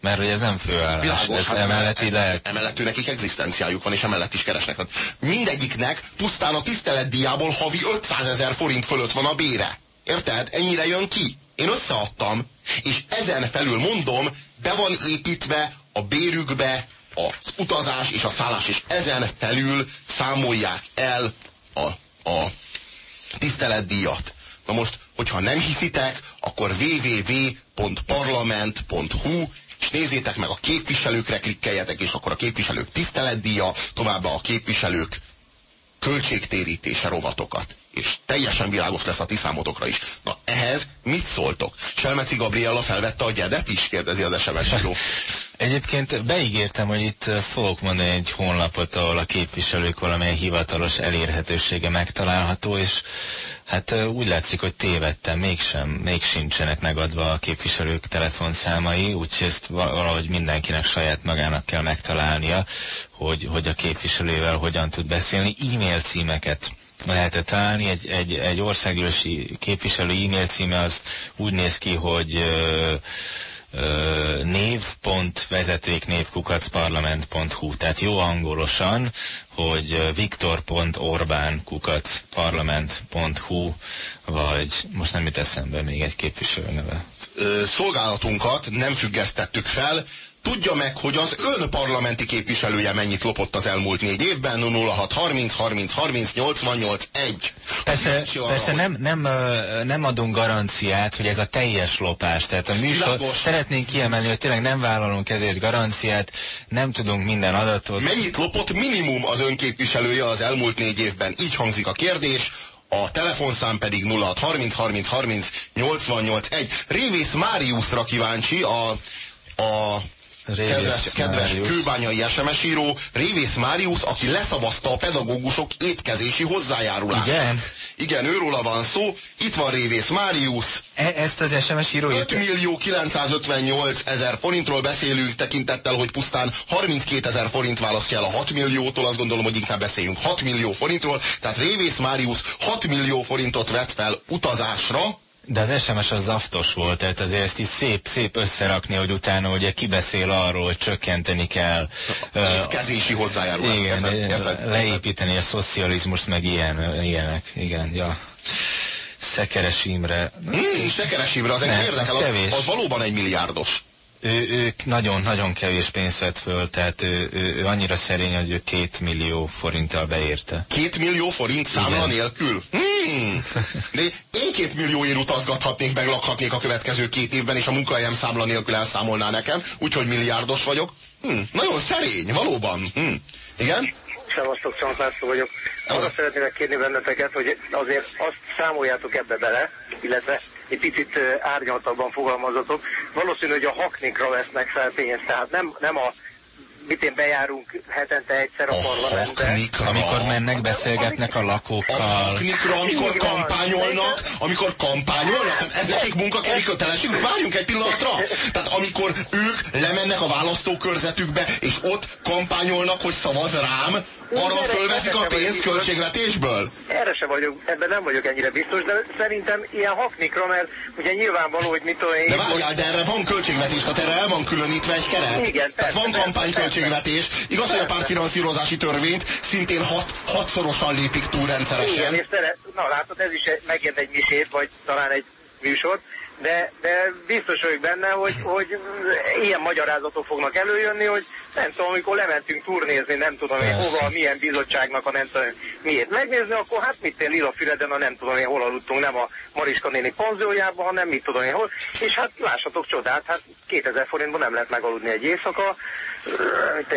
Mert hogy ez nem főállás. Világos, ez hát emellett így lehet. Emellett ő nekik egzisztenciájuk van, és emellett is keresnek. Mindegyiknek pusztán a tiszteletdíjából havi 500 ezer forint fölött van a bére. Érted? Ennyire jön ki. Én összeadtam, és ezen felül mondom, be van építve a bérükbe az utazás és a szállás, és ezen felül számolják el a, a tiszteletdíjat. Na most, hogyha nem hiszitek, akkor www.parlament.hu és nézzétek meg a képviselőkre, klikkeljetek, és akkor a képviselők tiszteletdíja, továbbá a képviselők költségtérítése rovatokat. És teljesen világos lesz a ti számotokra is. Na ehhez mit szóltok? Selmeci Gabriella felvette a gyedet is? Kérdezi az SMS író. Egyébként beígértem, hogy itt fogok mondani egy honlapot, ahol a képviselők valamilyen hivatalos elérhetősége megtalálható, és hát úgy látszik, hogy tévedtem, mégsem, még sincsenek megadva a képviselők telefonszámai, úgyhogy ezt val- valahogy mindenkinek saját magának kell megtalálnia, hogy, hogy a képviselővel hogyan tud beszélni. E-mail címeket lehetett találni. Egy, egy, egy országgyűlési képviselő e-mail címe az úgy néz ki, hogy ö, ö, név.vezetéknévkukacparlament.hu tehát jó angolosan, hogy viktor.orbán.kukacparlament.hu vagy most nem jut eszembe még egy képviselő neve. Szolgálatunkat nem függesztettük fel, Tudja meg, hogy az ön parlamenti képviselője mennyit lopott az elmúlt négy évben, 06 30 30 30 88 1. Persze, arra, persze hogy- nem, nem, nem adunk garanciát, hogy ez a teljes lopás. Tehát a műsor, Világos. szeretnénk kiemelni, hogy tényleg nem vállalunk ezért garanciát, nem tudunk minden adatot. Mennyit lopott minimum az önképviselője az elmúlt négy évben? Így hangzik a kérdés. A telefonszám pedig 06 30 30 30 88 1. Révész Máriuszra kíváncsi a, a Révész kedves, kedves kőbányai SMS író Révész Máriusz, aki leszavazta a pedagógusok étkezési hozzájárulását. Igen? Igen, őróla van szó. Itt van Révész Máriusz. E, ezt az SMS író 5 írta? millió 958 ezer forintról beszélünk tekintettel, hogy pusztán 32 ezer forint választja el a 6 milliótól, azt gondolom, hogy inkább beszéljünk 6 millió forintról, tehát Révész Máriusz 6 millió forintot vett fel utazásra, De az SMS az zaftos volt, tehát azért ezt így szép, szép összerakni, hogy utána ugye kibeszél arról, hogy csökkenteni kell. étkezési hozzájárulás. igen, Érted? Érted? leépíteni a szocializmust, meg ilyen, ilyenek. Igen, ja. Szekeres Imre. Hmm, Szekeres Imre, az engem érdekel, az az valóban egy milliárdos. Ő, ők nagyon-nagyon kevés pénzt vett föl, tehát ő, ő, ő annyira szerény, hogy ő két millió forinttal beérte. Két millió forint számla Igen. nélkül? Hmm. De én két millióért utazgathatnék, meg lakhatnék a következő két évben, és a munkahelyem számla nélkül elszámolná nekem, úgyhogy milliárdos vagyok. Hmm. Nagyon szerény, valóban. Hmm. Igen? Szevasztok, Csant László vagyok. Arra szeretnélek kérni benneteket, hogy azért azt számoljátok ebbe bele, illetve egy picit árnyaltabban fogalmazatok. Valószínű, hogy a haknikra vesznek fel pénzt, tehát nem, nem a mit én bejárunk hetente egyszer a, A parlamentbe. haknikra. Amikor mennek, beszélgetnek a A lakokkal. haknikra, amikor kampányolnak, amikor kampányolnak, ez nekik munkakeri kötelességük, várjunk egy pillanatra. Tehát amikor ők lemennek a választókörzetükbe, és ott kampányolnak, hogy szavaz rám, arra fölveszik a pénzt költségvetésből? Erre sem vagyok, ebben nem vagyok ennyire biztos, de szerintem ilyen haknikra, mert ugye nyilvánvaló, hogy mit tudom én... De várjál, de erre van költségvetés, tehát erre el van különítve egy keret. Igen, tehát persze, van persze, kampányköltségvetés. Igaz, hogy a pártfinanszírozási törvényt szintén hat, hatszorosan lépik túl Igen, rendszeresen. és szeret, na látod, ez is megint egy misét, vagy talán egy műsor, de, de biztos vagyok benne, hogy, hogy ilyen magyarázatok fognak előjönni, hogy nem tudom, amikor lementünk turnézni, nem tudom én hova, milyen bizottságnak a nem tudom miért megnézni, akkor hát mit én Lilafüreden, a nem tudom én hol aludtunk, nem a Mariska néni panziójában, hanem mit tudom én hol, és hát lássatok csodát, hát 2000 forintban nem lehet megaludni egy éjszaka,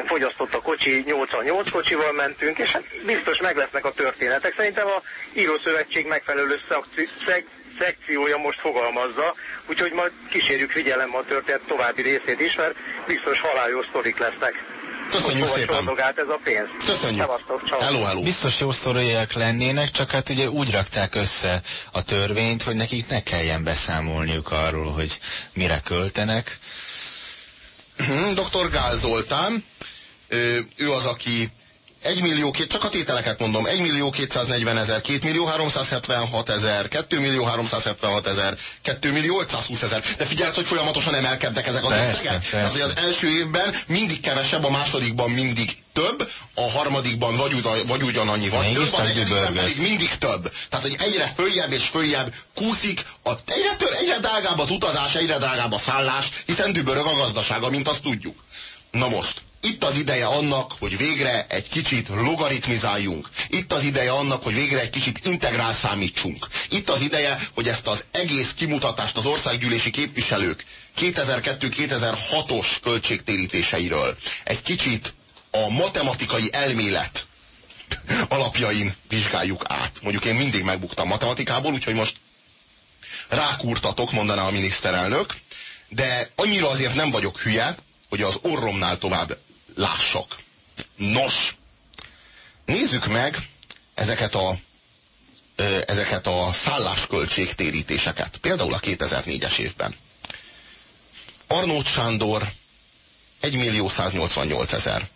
fogyasztott a kocsi, 88 kocsival mentünk, és hát biztos meg lesznek a történetek. Szerintem a Írószövetség megfelelő szakci- szek- szekciója most fogalmazza, úgyhogy majd kísérjük figyelemmel a történet további részét is, mert biztos haláljó sztorik lesznek. Köszönjük szépen. ez a pénz. Köszönjük. Szevasztok. Hello, hello. Biztos jó sztoriak lennének, csak hát ugye úgy rakták össze a törvényt, hogy nekik ne kelljen beszámolniuk arról, hogy mire költenek. Mhm, Dr. Gál Zoltán, ő az, aki 1 millió, két, csak a tételeket mondom, 1 millió 240 ezer, 2 millió 376 ezer, 2 millió 376 ezer, 2 millió 520 ezer. De figyelj, hogy folyamatosan emelkednek ezek az Persze, összegek. persze. Tehát, hogy az első évben mindig kevesebb, a másodikban mindig több, a harmadikban vagy, uda, vagy ugyanannyi, vagy Mégis több, a negyedikben pedig mindig több. Tehát, hogy egyre följebb és följebb kúszik, a, egyre, tör, egyre drágább az utazás, egyre drágább a szállás, hiszen dübörög a gazdasága, mint azt tudjuk. Na most, itt az ideje annak, hogy végre egy kicsit logaritmizáljunk. Itt az ideje annak, hogy végre egy kicsit integrál számítsunk. Itt az ideje, hogy ezt az egész kimutatást az országgyűlési képviselők 2002-2006-os költségtérítéseiről egy kicsit a matematikai elmélet alapjain vizsgáljuk át. Mondjuk én mindig megbuktam matematikából, úgyhogy most rákúrtatok, mondaná a miniszterelnök, de annyira azért nem vagyok hülye, hogy az orromnál tovább lássak. Nos, nézzük meg ezeket a, ezeket a szállásköltségtérítéseket. Például a 2004-es évben. Arnót Sándor 1 millió 188 ezer.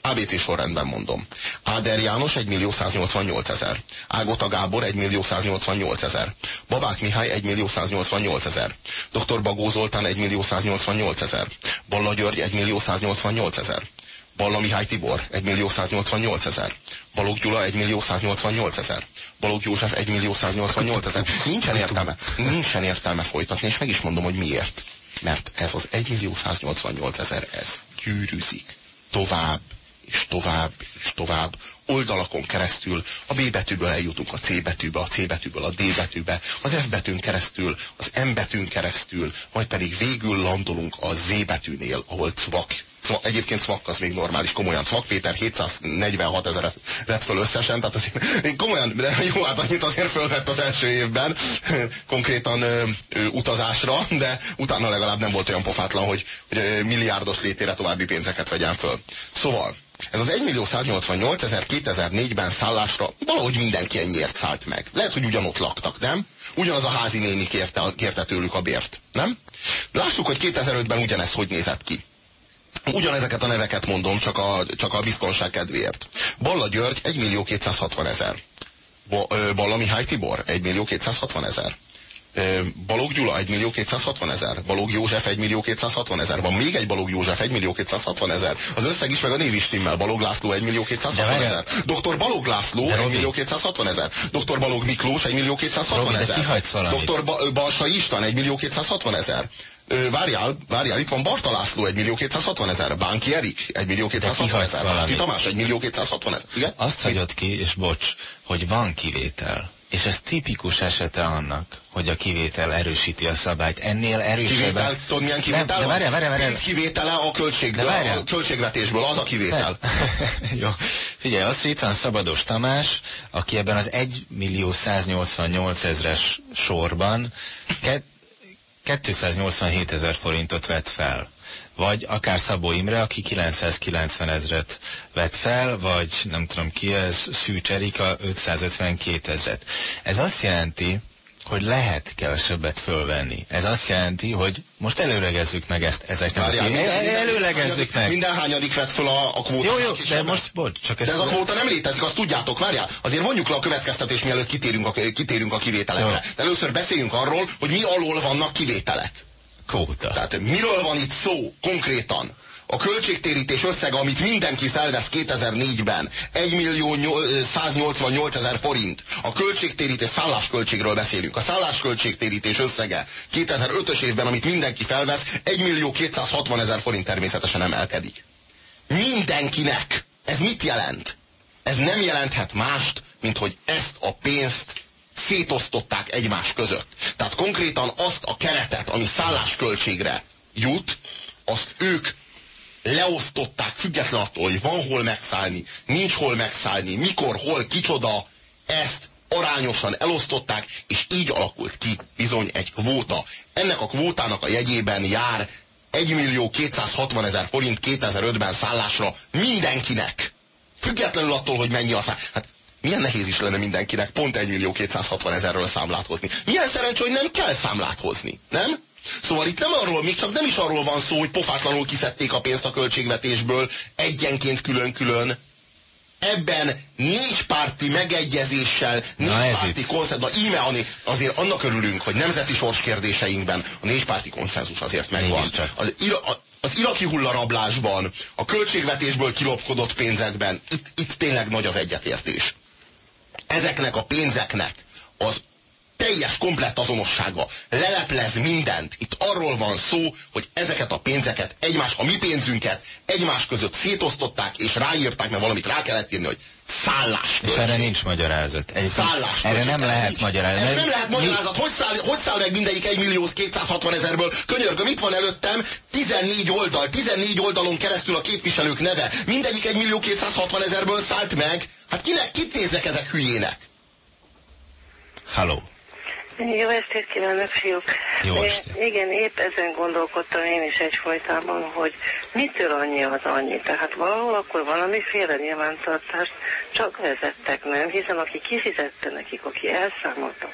ABC sorrendben mondom. Áder János 1 millió 188 ezer. Ágota Gábor 1 millió 188 ezer. Babák Mihály 1 millió 188 ezer. Dr. Bagó Zoltán 1 millió 188 ezer. Balla György 1 millió 188 ezer. Balla Mihály Tibor 1 millió 188 ezer. Balogh Gyula 1 millió 188 ezer. Balogh József 1 millió 188 ezer. Nincsen értelme, nincsen értelme folytatni, és meg is mondom, hogy miért. Mert ez az 1 millió 188 ezer, ez gyűrűzik. Tovább, és tovább, és tovább, oldalakon keresztül, a B betűből eljutunk a C betűbe, a C betűből a D betűbe, az F betűn keresztül, az M betűn keresztül, majd pedig végül landolunk a Z betűnél, ahol cvak. Cvak egyébként cvak az még normális, komolyan. Cvak Péter 746 ezeret vett föl összesen, tehát azért, én komolyan, de jó, hát annyit azért fölvett az első évben, konkrétan ö, ö, utazásra, de utána legalább nem volt olyan pofátlan, hogy, hogy milliárdos létére további pénzeket vegyen föl. Szóval, ez az 1 millió 188 ezer 2004-ben szállásra valahogy mindenki ennyiért szállt meg. Lehet, hogy ugyanott laktak, nem? Ugyanaz a házi néni kérte, kérte tőlük a bért, nem? Lássuk, hogy 2005-ben ugyanez hogy nézett ki. Ugyanezeket a neveket mondom, csak a, csak a biztonság kedvéért. Balla György 1 millió 260 ezer. Balla Mihály Tibor 1 millió 260 ezer. Ö, Balogh Gyula 1 millió 260 ezer. Balogh József 1 millió 260 ezer. Van még egy Balogh József 1 millió 260 ezer. Az összeg is meg a név is timmel. Balogh László 1 millió 260 De ezer. Dr. Balogh László De 1 Robi. millió 260 ezer. Dr. Balogh Miklós 1 millió 260 Robi, de ezer. Dr. Ba- Balsai István 1 millió 260 ezer. Várjál, várjál, itt van Barta László 1 millió 260 ezer. Bánki Erik 1 millió 260 kihagysz ezer. Valamit. Tamás 1 millió 260 ezer. Igen? Azt hagyod ki, és bocs, hogy van kivétel. És ez tipikus esete annak, hogy a kivétel erősíti a szabályt. Ennél erősebben... Kivétel, tudod milyen kivétel Nem, de várjál, várjál, várjál. Pénz kivétele a, költség, De várjál. a költségvetésből, az a kivétel. Jó. Figyelj, az, itt van Szabados Tamás, aki ebben az 1 millió 188 ezres sorban ke- 287 ezer forintot vett fel. Vagy akár Szabó Imre, aki 990 ezret vett fel, vagy nem tudom ki ez, Szűcs Erika 552 ezret. Ez azt jelenti, hogy lehet kevesebbet fölvenni. Ez azt jelenti, hogy most előlegezzük meg ezt ezeknek. Várjál, minden, minden, előlegezzük meg. Minden hányadik vett föl a, a kvótának. Jó, jó, de most, bocs, csak ez... De ez a kvóta nem létezik, azt tudjátok, várjál. Azért vonjuk le a következtetés, mielőtt kitérünk a, kitérünk a kivételekre. Jó. De először beszéljünk arról, hogy mi alól vannak kivételek. Kvóta. Tehát miről van itt szó konkrétan? A költségtérítés összege, amit mindenki felvesz 2004-ben, 1 millió 188 ezer forint. A költségtérítés, szállásköltségről beszélünk. A szállásköltségtérítés összege 2005-ös évben, amit mindenki felvesz, 1 millió 260 ezer forint természetesen emelkedik. Mindenkinek. Ez mit jelent? Ez nem jelenthet mást, mint hogy ezt a pénzt szétosztották egymás között. Tehát konkrétan azt a keretet, ami szállásköltségre jut, azt ők leosztották független attól, hogy van hol megszállni, nincs hol megszállni, mikor, hol, kicsoda, ezt arányosan elosztották, és így alakult ki bizony egy kvóta. Ennek a kvótának a jegyében jár 1 millió 260 ezer forint 2005-ben szállásra mindenkinek. Függetlenül attól, hogy mennyi a szám. Hát milyen nehéz is lenne mindenkinek pont 1 millió 260 ezerről számlát hozni. Milyen szerencsé, hogy nem kell számlát hozni, nem? Szóval itt nem arról, még csak nem is arról van szó, hogy pofátlanul kiszedték a pénzt a költségvetésből egyenként külön-külön. Ebben négypárti megegyezéssel, négypárti konszenzus, na íme a né- azért annak örülünk, hogy nemzeti sorskérdéseinkben a négypárti konszenzus azért megvan. Az, a- az iraki hullarablásban, a költségvetésből kilopkodott pénzekben, itt, itt tényleg nagy az egyetértés ezeknek a pénzeknek az teljes, komplett azonossága leleplez mindent. Itt arról van szó, hogy ezeket a pénzeket, egymás, a mi pénzünket egymás között szétosztották, és ráírták, mert valamit rá kellett írni, hogy szállás. És erre nincs magyarázat. Egyébként Szállás. Erre nem lehet nincs. magyarázat. Erre nem lehet magyarázat. Hogy száll, hogy száll meg mindegyik 1 millió 260 ezerből? Könyörgöm, itt van előttem 14 oldal, 14 oldalon keresztül a képviselők neve. Mindegyik 1 millió 260 ezerből szállt meg. Hát kinek, kit néznek ezek hülyének? Halló. Jó estét kívánok, fiúk! Jó É, estét. Igen, épp ezen gondolkodtam én is egyfolytában, hogy mitől annyi az annyi. Tehát valahol akkor valamiféle nyilvántartást csak vezettek, nem? Hiszen aki kifizette nekik, aki elszámolta,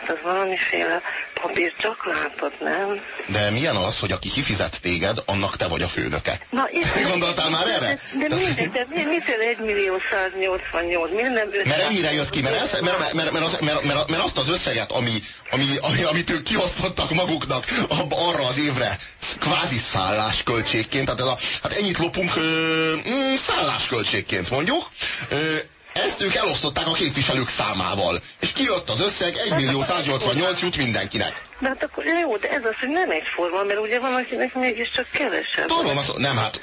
hát az valamiféle papír csak látott, nem? De milyen az, hogy aki kifizet téged, annak te vagy a főnöke? Na, itt, Gondoltál már erre? De, de, mindegy, de mi- mitől 1 millió 188? Miért nem Mert ennyire jött ki, mert, elsz, mert, mert, mert, az, mert, mert, mert azt az összeget, ami, ami, ami, amit ők kiosztottak maguknak ab, arra az évre, kvázi szállásköltségként, tehát ez a, hát ennyit lopunk ö, mm, szállásköltségként mondjuk, ö, ezt ők elosztották a képviselők számával. És kijött az összeg, 1 millió 188 jut mindenkinek. De hát akkor jó, de ez az, hogy nem egyforma, mert ugye van, akinek mégiscsak kevesebb. Van szó, nem hát,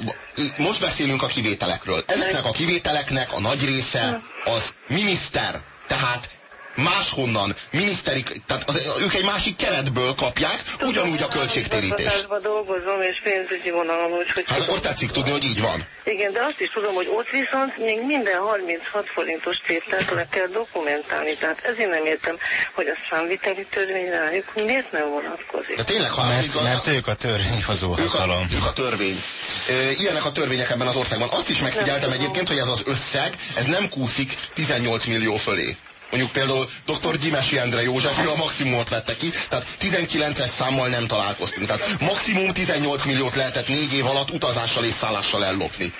most beszélünk a kivételekről. Ezeknek a kivételeknek a nagy része az miniszter, tehát máshonnan, miniszteri, tehát az, ők egy másik keretből kapják, ugyanúgy a költségtérítést. Igazgatásban dolgozom, és pénzügyi vonalon, úgyhogy... Hát akkor tetszik tudni, hogy így van. Igen, de azt is tudom, hogy ott viszont még minden 36 forintos tételt le kell dokumentálni. Tehát ezért nem értem, hogy a számviteli törvény rájuk miért nem vonatkozik. De tényleg, ha Mert, igaz- mert ők a törvényhozó ők a, hatalom. ők a törvény. Ilyenek a törvények ebben az országban. Azt is megfigyeltem egyébként, hogy ez az összeg, ez nem kúszik 18 millió fölé. Mondjuk például dr. Gyimesi Endre József, ő a maximumot vette ki, tehát 19-es számmal nem találkoztunk. Tehát maximum 18 milliót lehetett négy év alatt utazással és szállással ellopni.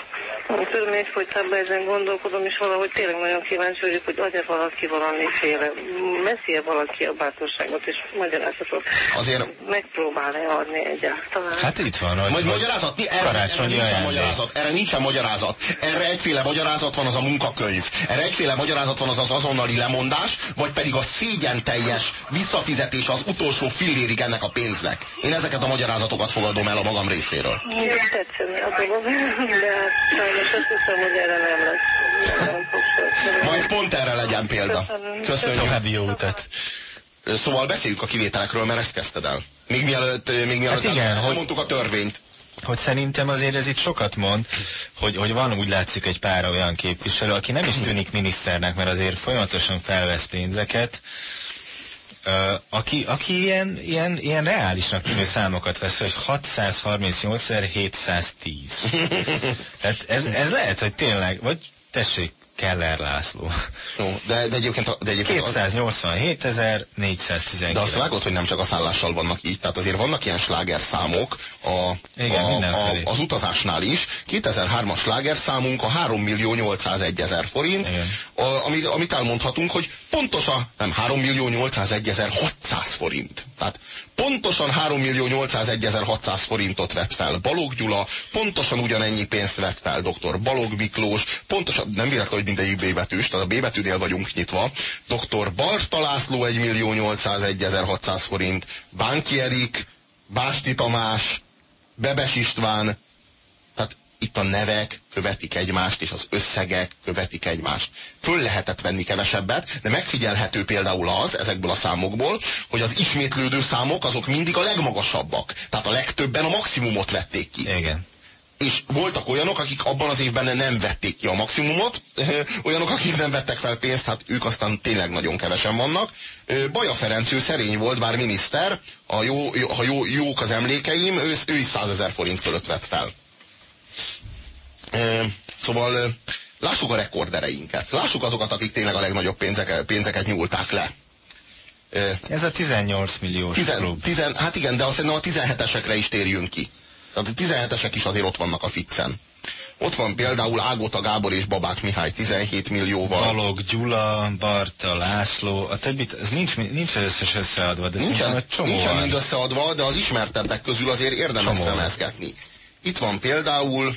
Nem tudom, egyfolytában ezen gondolkodom, és valahogy tényleg nagyon kíváncsi vagyok, hogy adja valaki valamiféle, messzi valaki a bátorságot és magyarázatot. Azért- Megpróbál-e adni egyáltalán? Hát itt van, hogy, Majd magyarázat? Erre, erre nincsen magyarázat. Erre nincsen magyarázat. Erre egyféle magyarázat van az a munkakönyv. Erre egyféle magyarázat van az az azonnali lemondás, vagy pedig a szégyen teljes visszafizetés az utolsó fillérig ennek a pénznek. Én ezeket a magyarázatokat fogadom el a magam részéről. Igen, tetszeni a dolog, de hát sajnos azt hiszem, hogy erre nem lesz. Nem. Majd pont erre legyen példa. Köszönjük. További jó utat. Szóval beszéljünk a kivételekről, mert ezt kezdted el. Még mielőtt, még mielőtt Hát igen, hogy- mondtuk a törvényt. hogy szerintem azért ez itt sokat mond, hogy, hogy van úgy látszik egy pár olyan képviselő, aki nem is tűnik miniszternek, mert azért folyamatosan felvesz pénzeket, aki, aki ilyen, ilyen, ilyen reálisnak tűnő számokat vesz, hogy 638.710. Tehát ez, ez lehet, hogy tényleg, vagy tessék, Keller László. Jó, de, de egyébként, de egyébként 287.419. De azt vágod, hogy nem csak a szállással vannak így, tehát azért vannak ilyen slágerszámok a, Igen, a, a, az utazásnál is. 2003-as slágerszámunk a 3 millió 801 ezer forint, a, amit, amit elmondhatunk, hogy pontosan, nem 3 millió 801 ezer 600 forint. Tehát pontosan 3 millió 801 ezer 600 forintot vett fel Balog Gyula, pontosan ugyanennyi pénzt vett fel dr. Balog Miklós, pontosan, nem véletlen, hogy mindegyik B betűs, tehát a B betűnél vagyunk nyitva, dr. Barta László 1 millió 801 ezer 600 forint, Bánki Erik, Básti Tamás, Bebes István, itt a nevek követik egymást, és az összegek követik egymást. Föl lehetett venni kevesebbet, de megfigyelhető például az, ezekből a számokból, hogy az ismétlődő számok azok mindig a legmagasabbak. Tehát a legtöbben a maximumot vették ki. Igen és voltak olyanok, akik abban az évben nem vették ki a maximumot, olyanok, akik nem vettek fel pénzt, hát ők aztán tényleg nagyon kevesen vannak. Baja Ferenc, ő szerény volt, bár miniszter, a jó, ha jó, jók az emlékeim, ő, ő is 100 ezer forint fölött vett fel. Szóval lássuk a rekordereinket. Lássuk azokat, akik tényleg a legnagyobb pénzeket, pénzeket nyúlták le. Ez a 18 milliós tizen, klub. Tizen, hát igen, de azt a 17-esekre is térjünk ki. Tehát a 17-esek is azért ott vannak a ficcen. Ott van például Ágota Gábor és Babák Mihály 17 millióval. Balog Gyula, Barta László, a többit, ez nincs, nincs összes összeadva, de nincsen, egy csomó nincsen mind összeadva, de az ismertebbek közül azért érdemes szemezgetni. Itt van például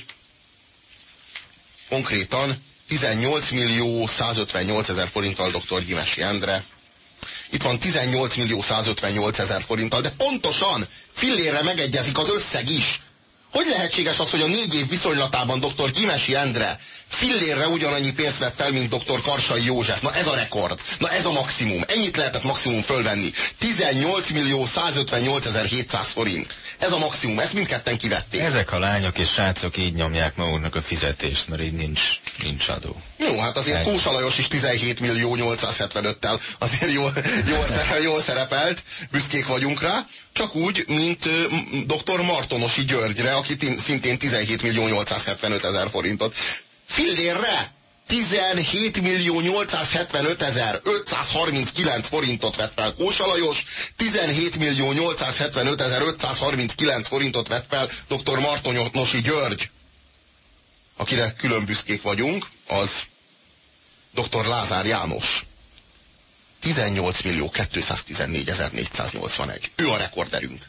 konkrétan 18 millió 158 ezer forinttal dr. Gyimesi Endre. Itt van 18 millió 158 ezer forinttal, de pontosan fillére megegyezik az összeg is. Hogy lehetséges az, hogy a négy év viszonylatában dr. Gyimesi Endre fillérre ugyanannyi pénzt vett fel, mint dr. Karsai József? Na ez a rekord. Na ez a maximum. Ennyit lehetett maximum fölvenni. 18 millió 158 ezer 700 forint. Ez a maximum. Ezt mindketten kivették. Ezek a lányok és srácok így nyomják maguknak a fizetést, mert így nincs, nincs adó. Jó, hát azért Ennyi. Kósa Lajos is 17 millió 875-tel azért jól, jól, szerepel, jól szerepelt, büszkék vagyunk rá, csak úgy, mint dr. Martonosi Györgyre, aki szintén 17 millió 875 ezer forintot. Fillérre 17 millió 875 ezer 539 forintot vett fel Kósa Lajos, 17 millió 875 ezer 539 forintot vett fel dr. Martonosi György akire külön büszkék vagyunk, az dr. Lázár János. 18 millió 214 481. Ő a rekorderünk.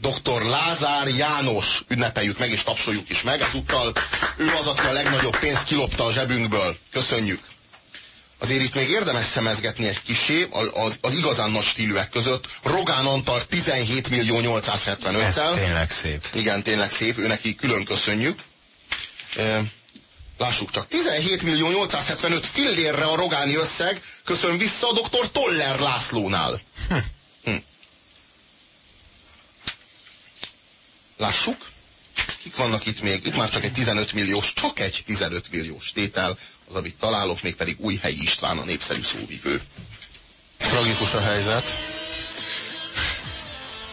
Dr. Lázár János, ünnepeljük meg és tapsoljuk is meg, ezúttal ő az, aki a legnagyobb pénzt kilopta a zsebünkből. Köszönjük. Azért itt még érdemes szemezgetni egy kisé az, az igazán nagy stílűek között. Rogán Antal 17 millió 875-tel. Ez tényleg szép. Igen, tényleg szép, ő neki külön köszönjük. E, lássuk csak, 17 millió 875 fillérre a rogáni összeg, köszön vissza a dr. Toller Lászlónál. Hm. Hm. Lássuk, kik vannak itt még? Itt már csak egy 15 milliós, csak egy 15 milliós tétel, az, amit találok, még pedig új helyi István a népszerű szóvivő. Tragikus a helyzet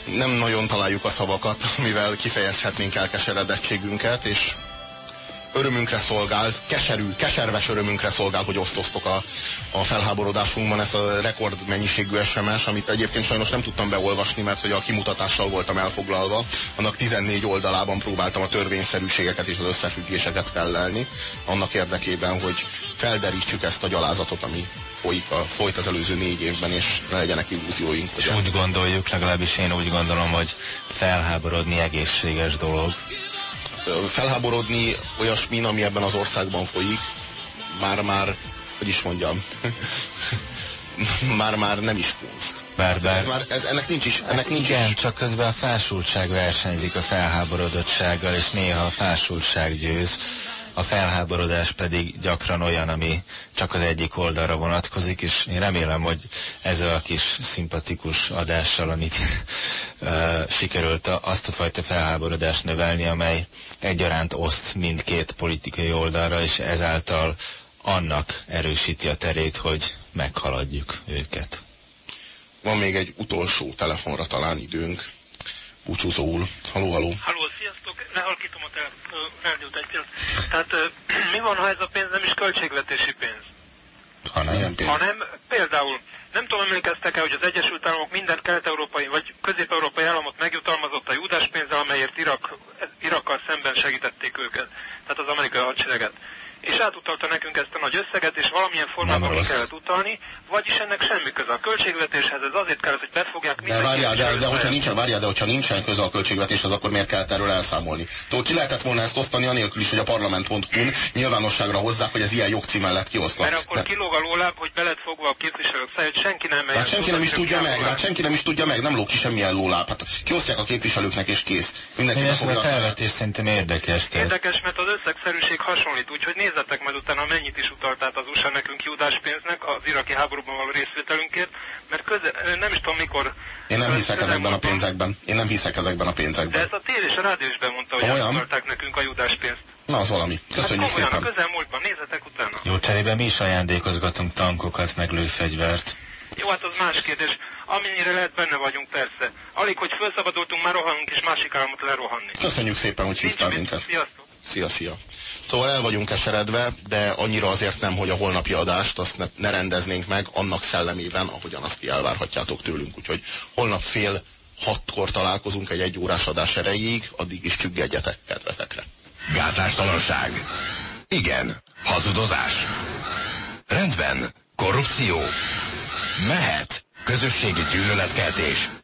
nem nagyon találjuk a szavakat, amivel kifejezhetnénk elkeseredettségünket, és örömünkre szolgál, keserű, keserves örömünkre szolgál, hogy osztoztok a, a felháborodásunkban ezt a rekord mennyiségű SMS, amit egyébként sajnos nem tudtam beolvasni, mert hogy a kimutatással voltam elfoglalva. Annak 14 oldalában próbáltam a törvényszerűségeket és az összefüggéseket fellelni, annak érdekében, hogy felderítsük ezt a gyalázatot, ami folyik a, folyt az előző négy évben, és ne legyenek illúzióink. És úgy gondoljuk, legalábbis én úgy gondolom, hogy felháborodni egészséges dolog. Felháborodni olyasmin, ami ebben az országban folyik, már-már, hogy is mondjam, már-már nem is kunst. Bár, bár, Ez már, ez, ennek nincs is, ennek nincs igen, is. csak közben a fásultság versenyzik a felháborodottsággal, és néha a fásultság győz. A felháborodás pedig gyakran olyan, ami csak az egyik oldalra vonatkozik, és én remélem, hogy ezzel a kis szimpatikus adással, amit sikerült azt a fajta felháborodást növelni, amely egyaránt oszt mindkét politikai oldalra, és ezáltal annak erősíti a terét, hogy meghaladjuk őket. Van még egy utolsó telefonra talán időnk. Búcsúzóul. Haló, haló. Halló, sziasztok! Lehalkítom a te- ö, rádiót egy pillanat. Tehát mi van, ha ez a pénz nem is költségvetési pénz? Ha nem ilyen pénz. Hanem például, nem tudom, emlékeztek-e, hogy az Egyesült Államok minden kelet-európai vagy közép-európai államot megjutalmazott a Judás pénzzel, amelyért Irak, Irakkal szemben segítették őket, tehát az amerikai hadsereget. És átutalta nekünk ezt a nagy összeget, és valamilyen formában ki kellett utalni, vagyis ennek semmi köze a költségvetéshez, ez azért kell, hogy befogják De várjál, de, de hogyha nincsen, várjál, de hogyha nincsen köze a költségvetéshez, akkor miért kellett erről elszámolni? Tudod, ki lehetett volna ezt osztani anélkül is, hogy a parlament.hu-n nyilvánosságra hozzák, hogy ez ilyen jogcím lett kiosztva. Mert akkor De- kilóg a lóláb, hogy beled fogva a képviselők hogy senki nem megy. Hát senki nem is tudja meg, hát senki nem is tudja meg, nem lóg ki semmilyen lóláb. Hát kiosztják a képviselőknek és kész. Mindenki Én a felvetés szerintem érdekes. Tehát Érdekes, mert az összegszerűség hasonlít, úgyhogy nézzetek majd utána, mennyit is utalt át az USA nekünk Judás pénznek az iraki háborúban való részvételünkért, mert köze, nem is tudom mikor. Én nem hiszek ezekben a pénzekben. Én nem hiszek ezekben a De pénzekben. ez a tér és a rádió is bemondta, hogy Olyan? elmutatták nekünk a Judás pénzt. Na, az valami. Köszönjük hát komolyan, szépen. a közelmúltban, nézzetek utána. jó cserébe mi is ajándékozgatunk tankokat, meg lőfegyvert. Jó, hát az más kérdés. Amennyire lehet, benne vagyunk persze. Alig, hogy felszabadultunk, már rohanunk, és másik államot lerohanni. Köszönjük szépen, hogy hívtál minket. Sziasztok! Szia, szia. Szóval el vagyunk eseredve, de annyira azért nem, hogy a holnapi adást azt ne, ne rendeznénk meg annak szellemében, ahogyan azt ti elvárhatjátok tőlünk. Úgyhogy holnap fél hatkor találkozunk egy egy órás adás erejéig, addig is csüggedjetek kedvetekre. Gátlástalanság. Igen. Hazudozás. Rendben. Korrupció. Mehet. Közösségi gyűlöletkeltés.